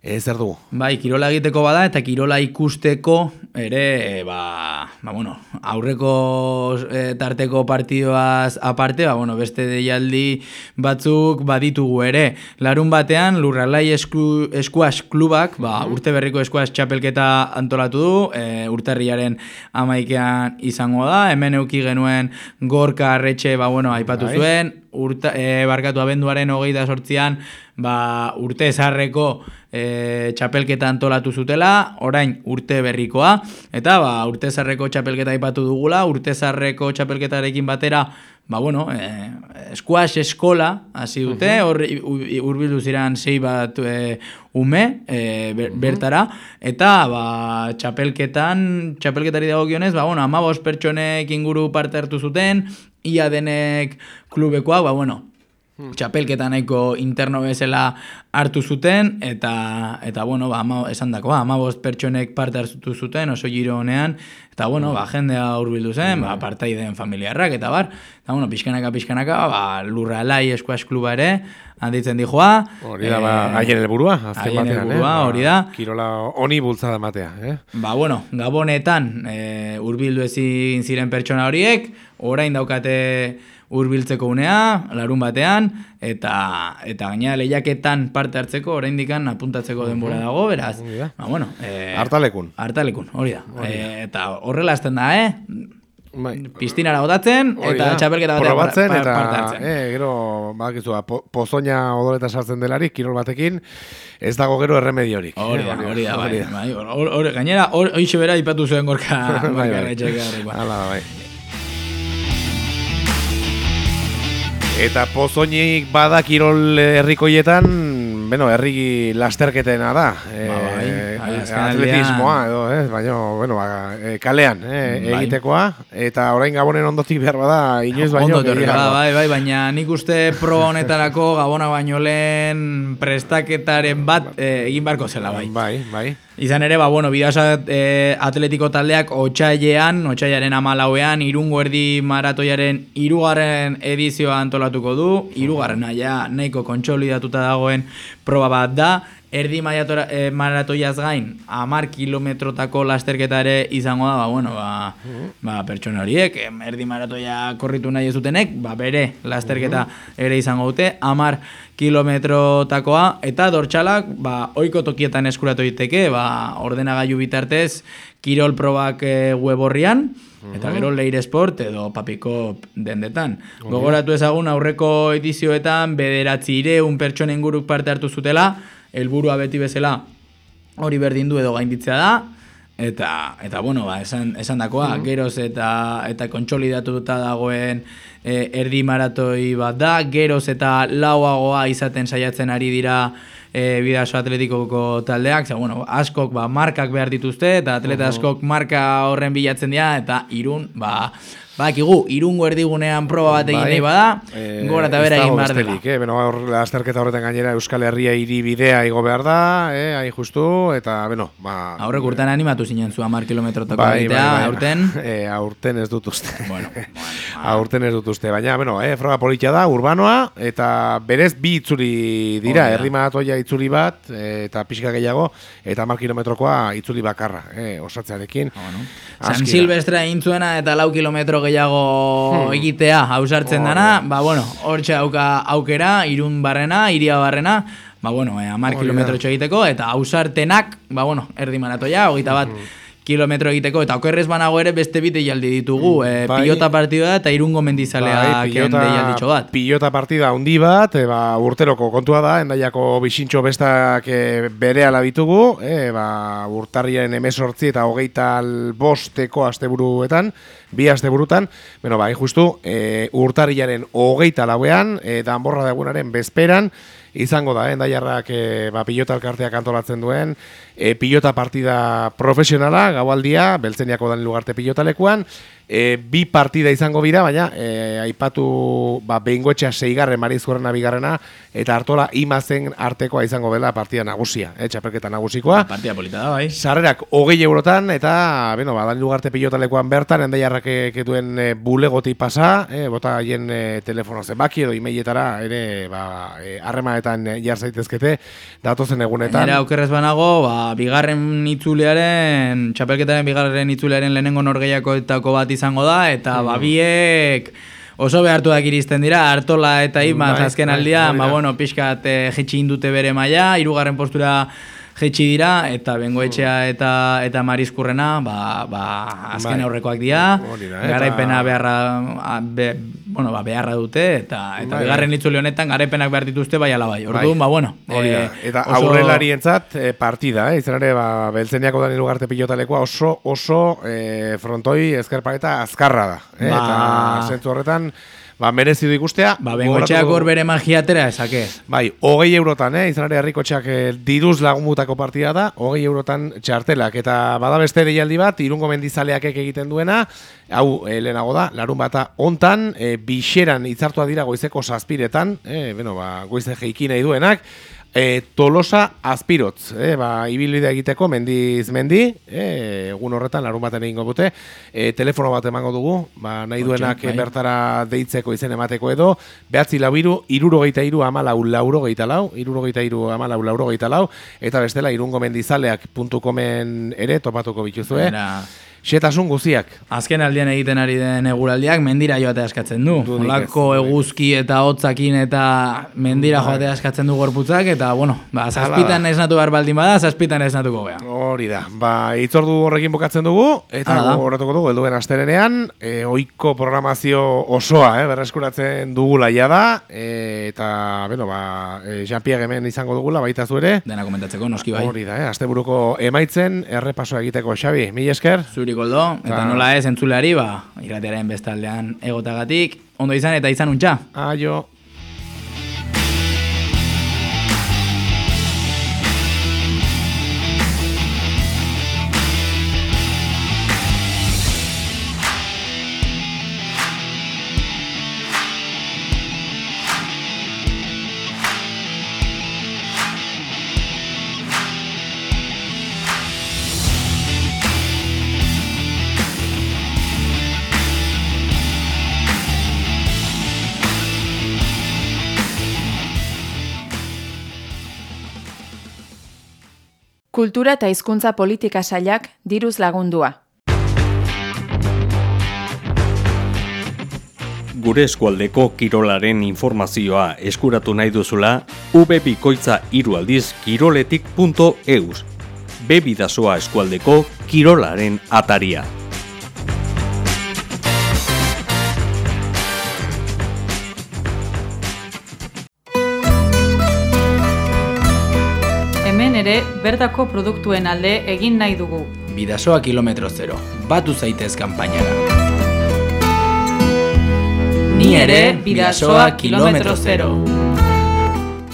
ez zer dugu? Bai, kirola egiteko bada eta kirola ikusteko ere, e, ba, ba, bueno, aurreko e, tarteko partidoaz aparte, ba, bueno, beste deialdi batzuk baditugu ere. Larun batean, Lurralai esku, Eskuas klubak, ba, urte berriko Eskuas txapelketa antolatu du, e, urtarriaren amaikean izango da, hemen euki genuen gorka arretxe, ba, bueno, aipatu Bai. zuen, urta, e, barkatu abenduaren hogeita sortzian, ba, urte zarreko e, txapelketa antolatu zutela, orain urte berrikoa, eta ba, urte zarreko txapelketa aipatu dugula, urte zarreko txapelketarekin batera, ba, bueno, e, squash eskola hasi dute, hor uh urbildu ziren sei bat e, ume e, ber- bertara, eta ba, txapelketan, txapelketari dagokionez, ba, bueno, amabos pertsonek inguru parte hartu zuten, ia denek klubekoak, ba, bueno, txapelketa nahiko interno bezala hartu zuten, eta, eta bueno, ba, ama, esan dako, ba, amabost pertsonek parte hartu zuten, oso giro honean, eta bueno, ba, jendea hurbildu zen, ba, partaideen familiarrak, eta bar, eta bueno, pixkanaka, pixkanaka, ba, lurra alai eskuas kluba ere, handitzen dijoa. Hori da, ba, haien helburua, azken haien batean, helburua, eh? hori da. Kirola honi bultzada ematea, eh? Ba, bueno, gabonetan e, urbildu ezin ziren pertsona horiek, orain daukate hurbiltzeko unea, larun batean, eta eta gaina lehiaketan parte hartzeko, oraindikan apuntatzeko denbora dago, beraz. Ba, bueno, e, Hartalekun. Hartalekun, hori da. Hori da. E, eta horrela azten da, eh? Bai. Pistinara botatzen, Hori eta txapelketa batean Probatzen par- eta parte hartzen. eh, gero badakizu ba, po, pozoina odoleta sartzen delarik kirol batekin ez dago gero erremediorik. Hori eh, da, hori da, bai. hori da. bai, hor- gainera, hor- hoxe bera ipatu zuen gorka, Bai, bai. Bai. Eta pozoinik bada kirol herrikoietan, bueno, herri lasterketena da. Ba, azken atletismoa edo, eh, baina, bueno, ba, eh, kalean, eh, Bai. egitekoa eta orain gabonen ondotik behar bada inoiz baino Ondo etorri gehiago. da, bai, bai, baina nik uste pro honetarako gabona baino lehen prestaketaren bat eh, egin barko zela, bai. Bai, bai. Izan ere, ba, bueno, bidaosa e, atletiko taldeak otxailean, otxailaren amalauean, irungo erdi maratoiaren irugarren edizioa antolatuko du, irugarren ja nahiko kontsolidatuta dagoen proba bat da, erdi maratora, e, maratoiaz gain, amar kilometrotako lasterketa ere izango da, ba, bueno, ba, ba, pertsona horiek, erdi maratoia korritu nahi ez dutenek, ba, bere lasterketa ere izango dute, amar kilometrotakoa, eta dortxalak, ba, oiko tokietan eskuratu diteke, ba, ordenagailu bitartez, kirol probak e, web horrian, Eta gero Leire Sport edo Papiko dendetan. Gogoratu ezagun aurreko edizioetan bederatzi ireun pertsonen guruk parte hartu zutela, helburua beti bezala hori berdin du edo gainditzea da, eta, eta bueno, ba, esan, esan dakoa, geroz eta, eta kontsolidatuta dagoen e, erdi maratoi bat da, geroz eta lauagoa izaten saiatzen ari dira e, bidaso atletikoko taldeak, ze, bueno, askok ba, markak behar dituzte, eta atleta askok marka horren bilatzen dira, eta irun, ba, Bakigu, irungo erdigunean proba bat egin Bai. nahi bada, Eh, gora eta bera egin behar dela. Eh? Beno, hor, azterketa horretan gainera Euskal Herria hiri bidea igo behar da, eh? hain justu, eta, beno, ba... Aurrek urtean animatu zinen zu amar kilometrotako Bai, egitea, bai, bai. aurten, Eh, aurten ez dut uste. Bueno, aurten ez dut uste. Baina, bueno, eh, froga politia da, urbanoa, eta berez bi itzuli dira, Hori da. herri maratoia itzuli bat, eh, eta pixka gehiago, eta mar kilometrokoa itzuli bakarra, eh, osatzearekin. San Aski da. Silvestre egin zuena eta lau kilometro gehiago Hmm. egitea hausartzen dana, ba bueno, hortxe auka aukera, irun barrena, iria barrena, ba bueno, eh, amar kilometro egiteko, eta hausartenak, ba bueno, erdi maratoia, hogeita bat Hmm. Kilometro egiteko, eta okerrez banago ere beste bit deialdi ditugu, eh, Bai. pilota partida eta irungo mendizaleak deialditxo bat. pilota partida handi bat, e, ba, urteroko kontua da, endaiako bisintxo bestak e, bere ditugu, e, ba, urtarriaren emesortzi eta hogeita bosteko asteburuetan, bi asteburutan, bueno, ba, hain justu, e, urtarriaren hogeita lauean, e, danborra dagunaren bezperan, izango da, eh, endaiarrak e, ba, pilota elkarteak antolatzen duen, e, pilota partida profesionala, gaualdia, beltzeniako dan lugarte pilotalekuan, e, bi partida izango bira, baina e, aipatu ba, behingoetxea seigarren marizkorrena bigarrena, eta hartola imazen artekoa izango dela partida nagusia, eh, txapelketa nagusikoa. Partida polita da, bai. Sarrerak hogei eurotan, eta, bueno, ba, lugarte pilotalekuan bertan, endaiarrak ketuen e, bulegoti pasa, e, bota haien e, telefono zenbaki edo imeietara, ere, ba, e, harremanetan e, jar zaitezkete, datozen egunetan. Gainera, okerrez banago, ba, bigarren itzulearen, txapelketaren bigarren itzulearen lehenengo norgeiakoetako bat izango da, eta Mm. ba, biek oso behartuak iristen dira, Artola eta Imaz Bai, azken bai, aldian, hori ba, bueno, pixkat eh, jetxi indute bere maila, hirugarren postura jetxi dira, eta bengoetxea eta eta marizkurrena, ba, ba, azken Bai. aurrekoak dira, da, eta- garaipena beharra, be, bueno, ba, beharra dute, eta, eta Bai. bigarren itzule honetan garaipenak behar dituzte bai ala bai. Orduan, ba, bueno, eh, Eta oso- aurrelarientzat eh, partida, eh? izan ere, ba, beltzeniako dan ilugarte pilotalekoa oso, oso eh, frontoi ezkerpareta azkarra da. Eh? Ba- Eta zentzu horretan, ba, merezi du ikustea. Ba, bengoetxeak hor bere magia atera ezake. Bai, hogei eurotan, eh? izan ere herrikotxeak eh, diruz lagunmutako partida da, hogei eurotan txartelak. Eta bada beste deialdi bat, irungo mendizaleak egiten duena, hau eh, lehenago da, larun bata ontan, eh, bixeran itzartua dira goizeko zazpiretan, eh, bueno, ba, goize jeiki nahi duenak, E, tolosa azpirotz, e, ba, ibilbide egiteko mendiz mendi, e, egun horretan larun baten egingo dute, e, telefono bat emango dugu, ba, nahi duenak bai. bertara deitzeko izen emateko edo, behatzi lau iru, iruro geita iru amalau lauro geita lau, iruro geita iru amalau lauro geita lau, eta bestela irungo mendizaleak.comen ere topatuko bituzue. Era- Xetasun guziak. Azken aldian egiten ari den eguraldiak mendira joatea eskatzen du. Dudik Olako eguzki eta hotzakin eta mendira joatea eskatzen du gorputzak eta bueno, ba, zazpitan esnatu behar baldin bada, zazpitan esnatuko bea. Hori da. Ba, itzordu horrekin bukatzen dugu, eta horretuko dugu, helduen asterenean, e, oiko programazio osoa, eh, berreskuratzen dugula ja da, e, eta, bueno, ba, e, Jean-Pierre hemen izango dugula, baita zu ere. Dena komentatzeko, noski bai. Hori da, eh, asteburuko emaitzen, errepasoa egiteko, Xabi, mila esker. Zuri koldo, eta Ta- nola ez entzuleari, ba, irratearen bestaldean egotagatik, ondo izan eta izan untxa. Aio. Kultura eta hizkuntza politika sailak diruz lagundua. Gure eskualdeko kirolaren informazioa eskuratu nahi duzula ubebikoitza irualdiz kiroletik.eus Bebidasoa eskualdeko kirolaren ataria. Ere bertako produktuen alde egin nahi dugu. Bidasoa kilometro zero, batu zaitez kanpainara. Ni ere bidasoa kilometro zero.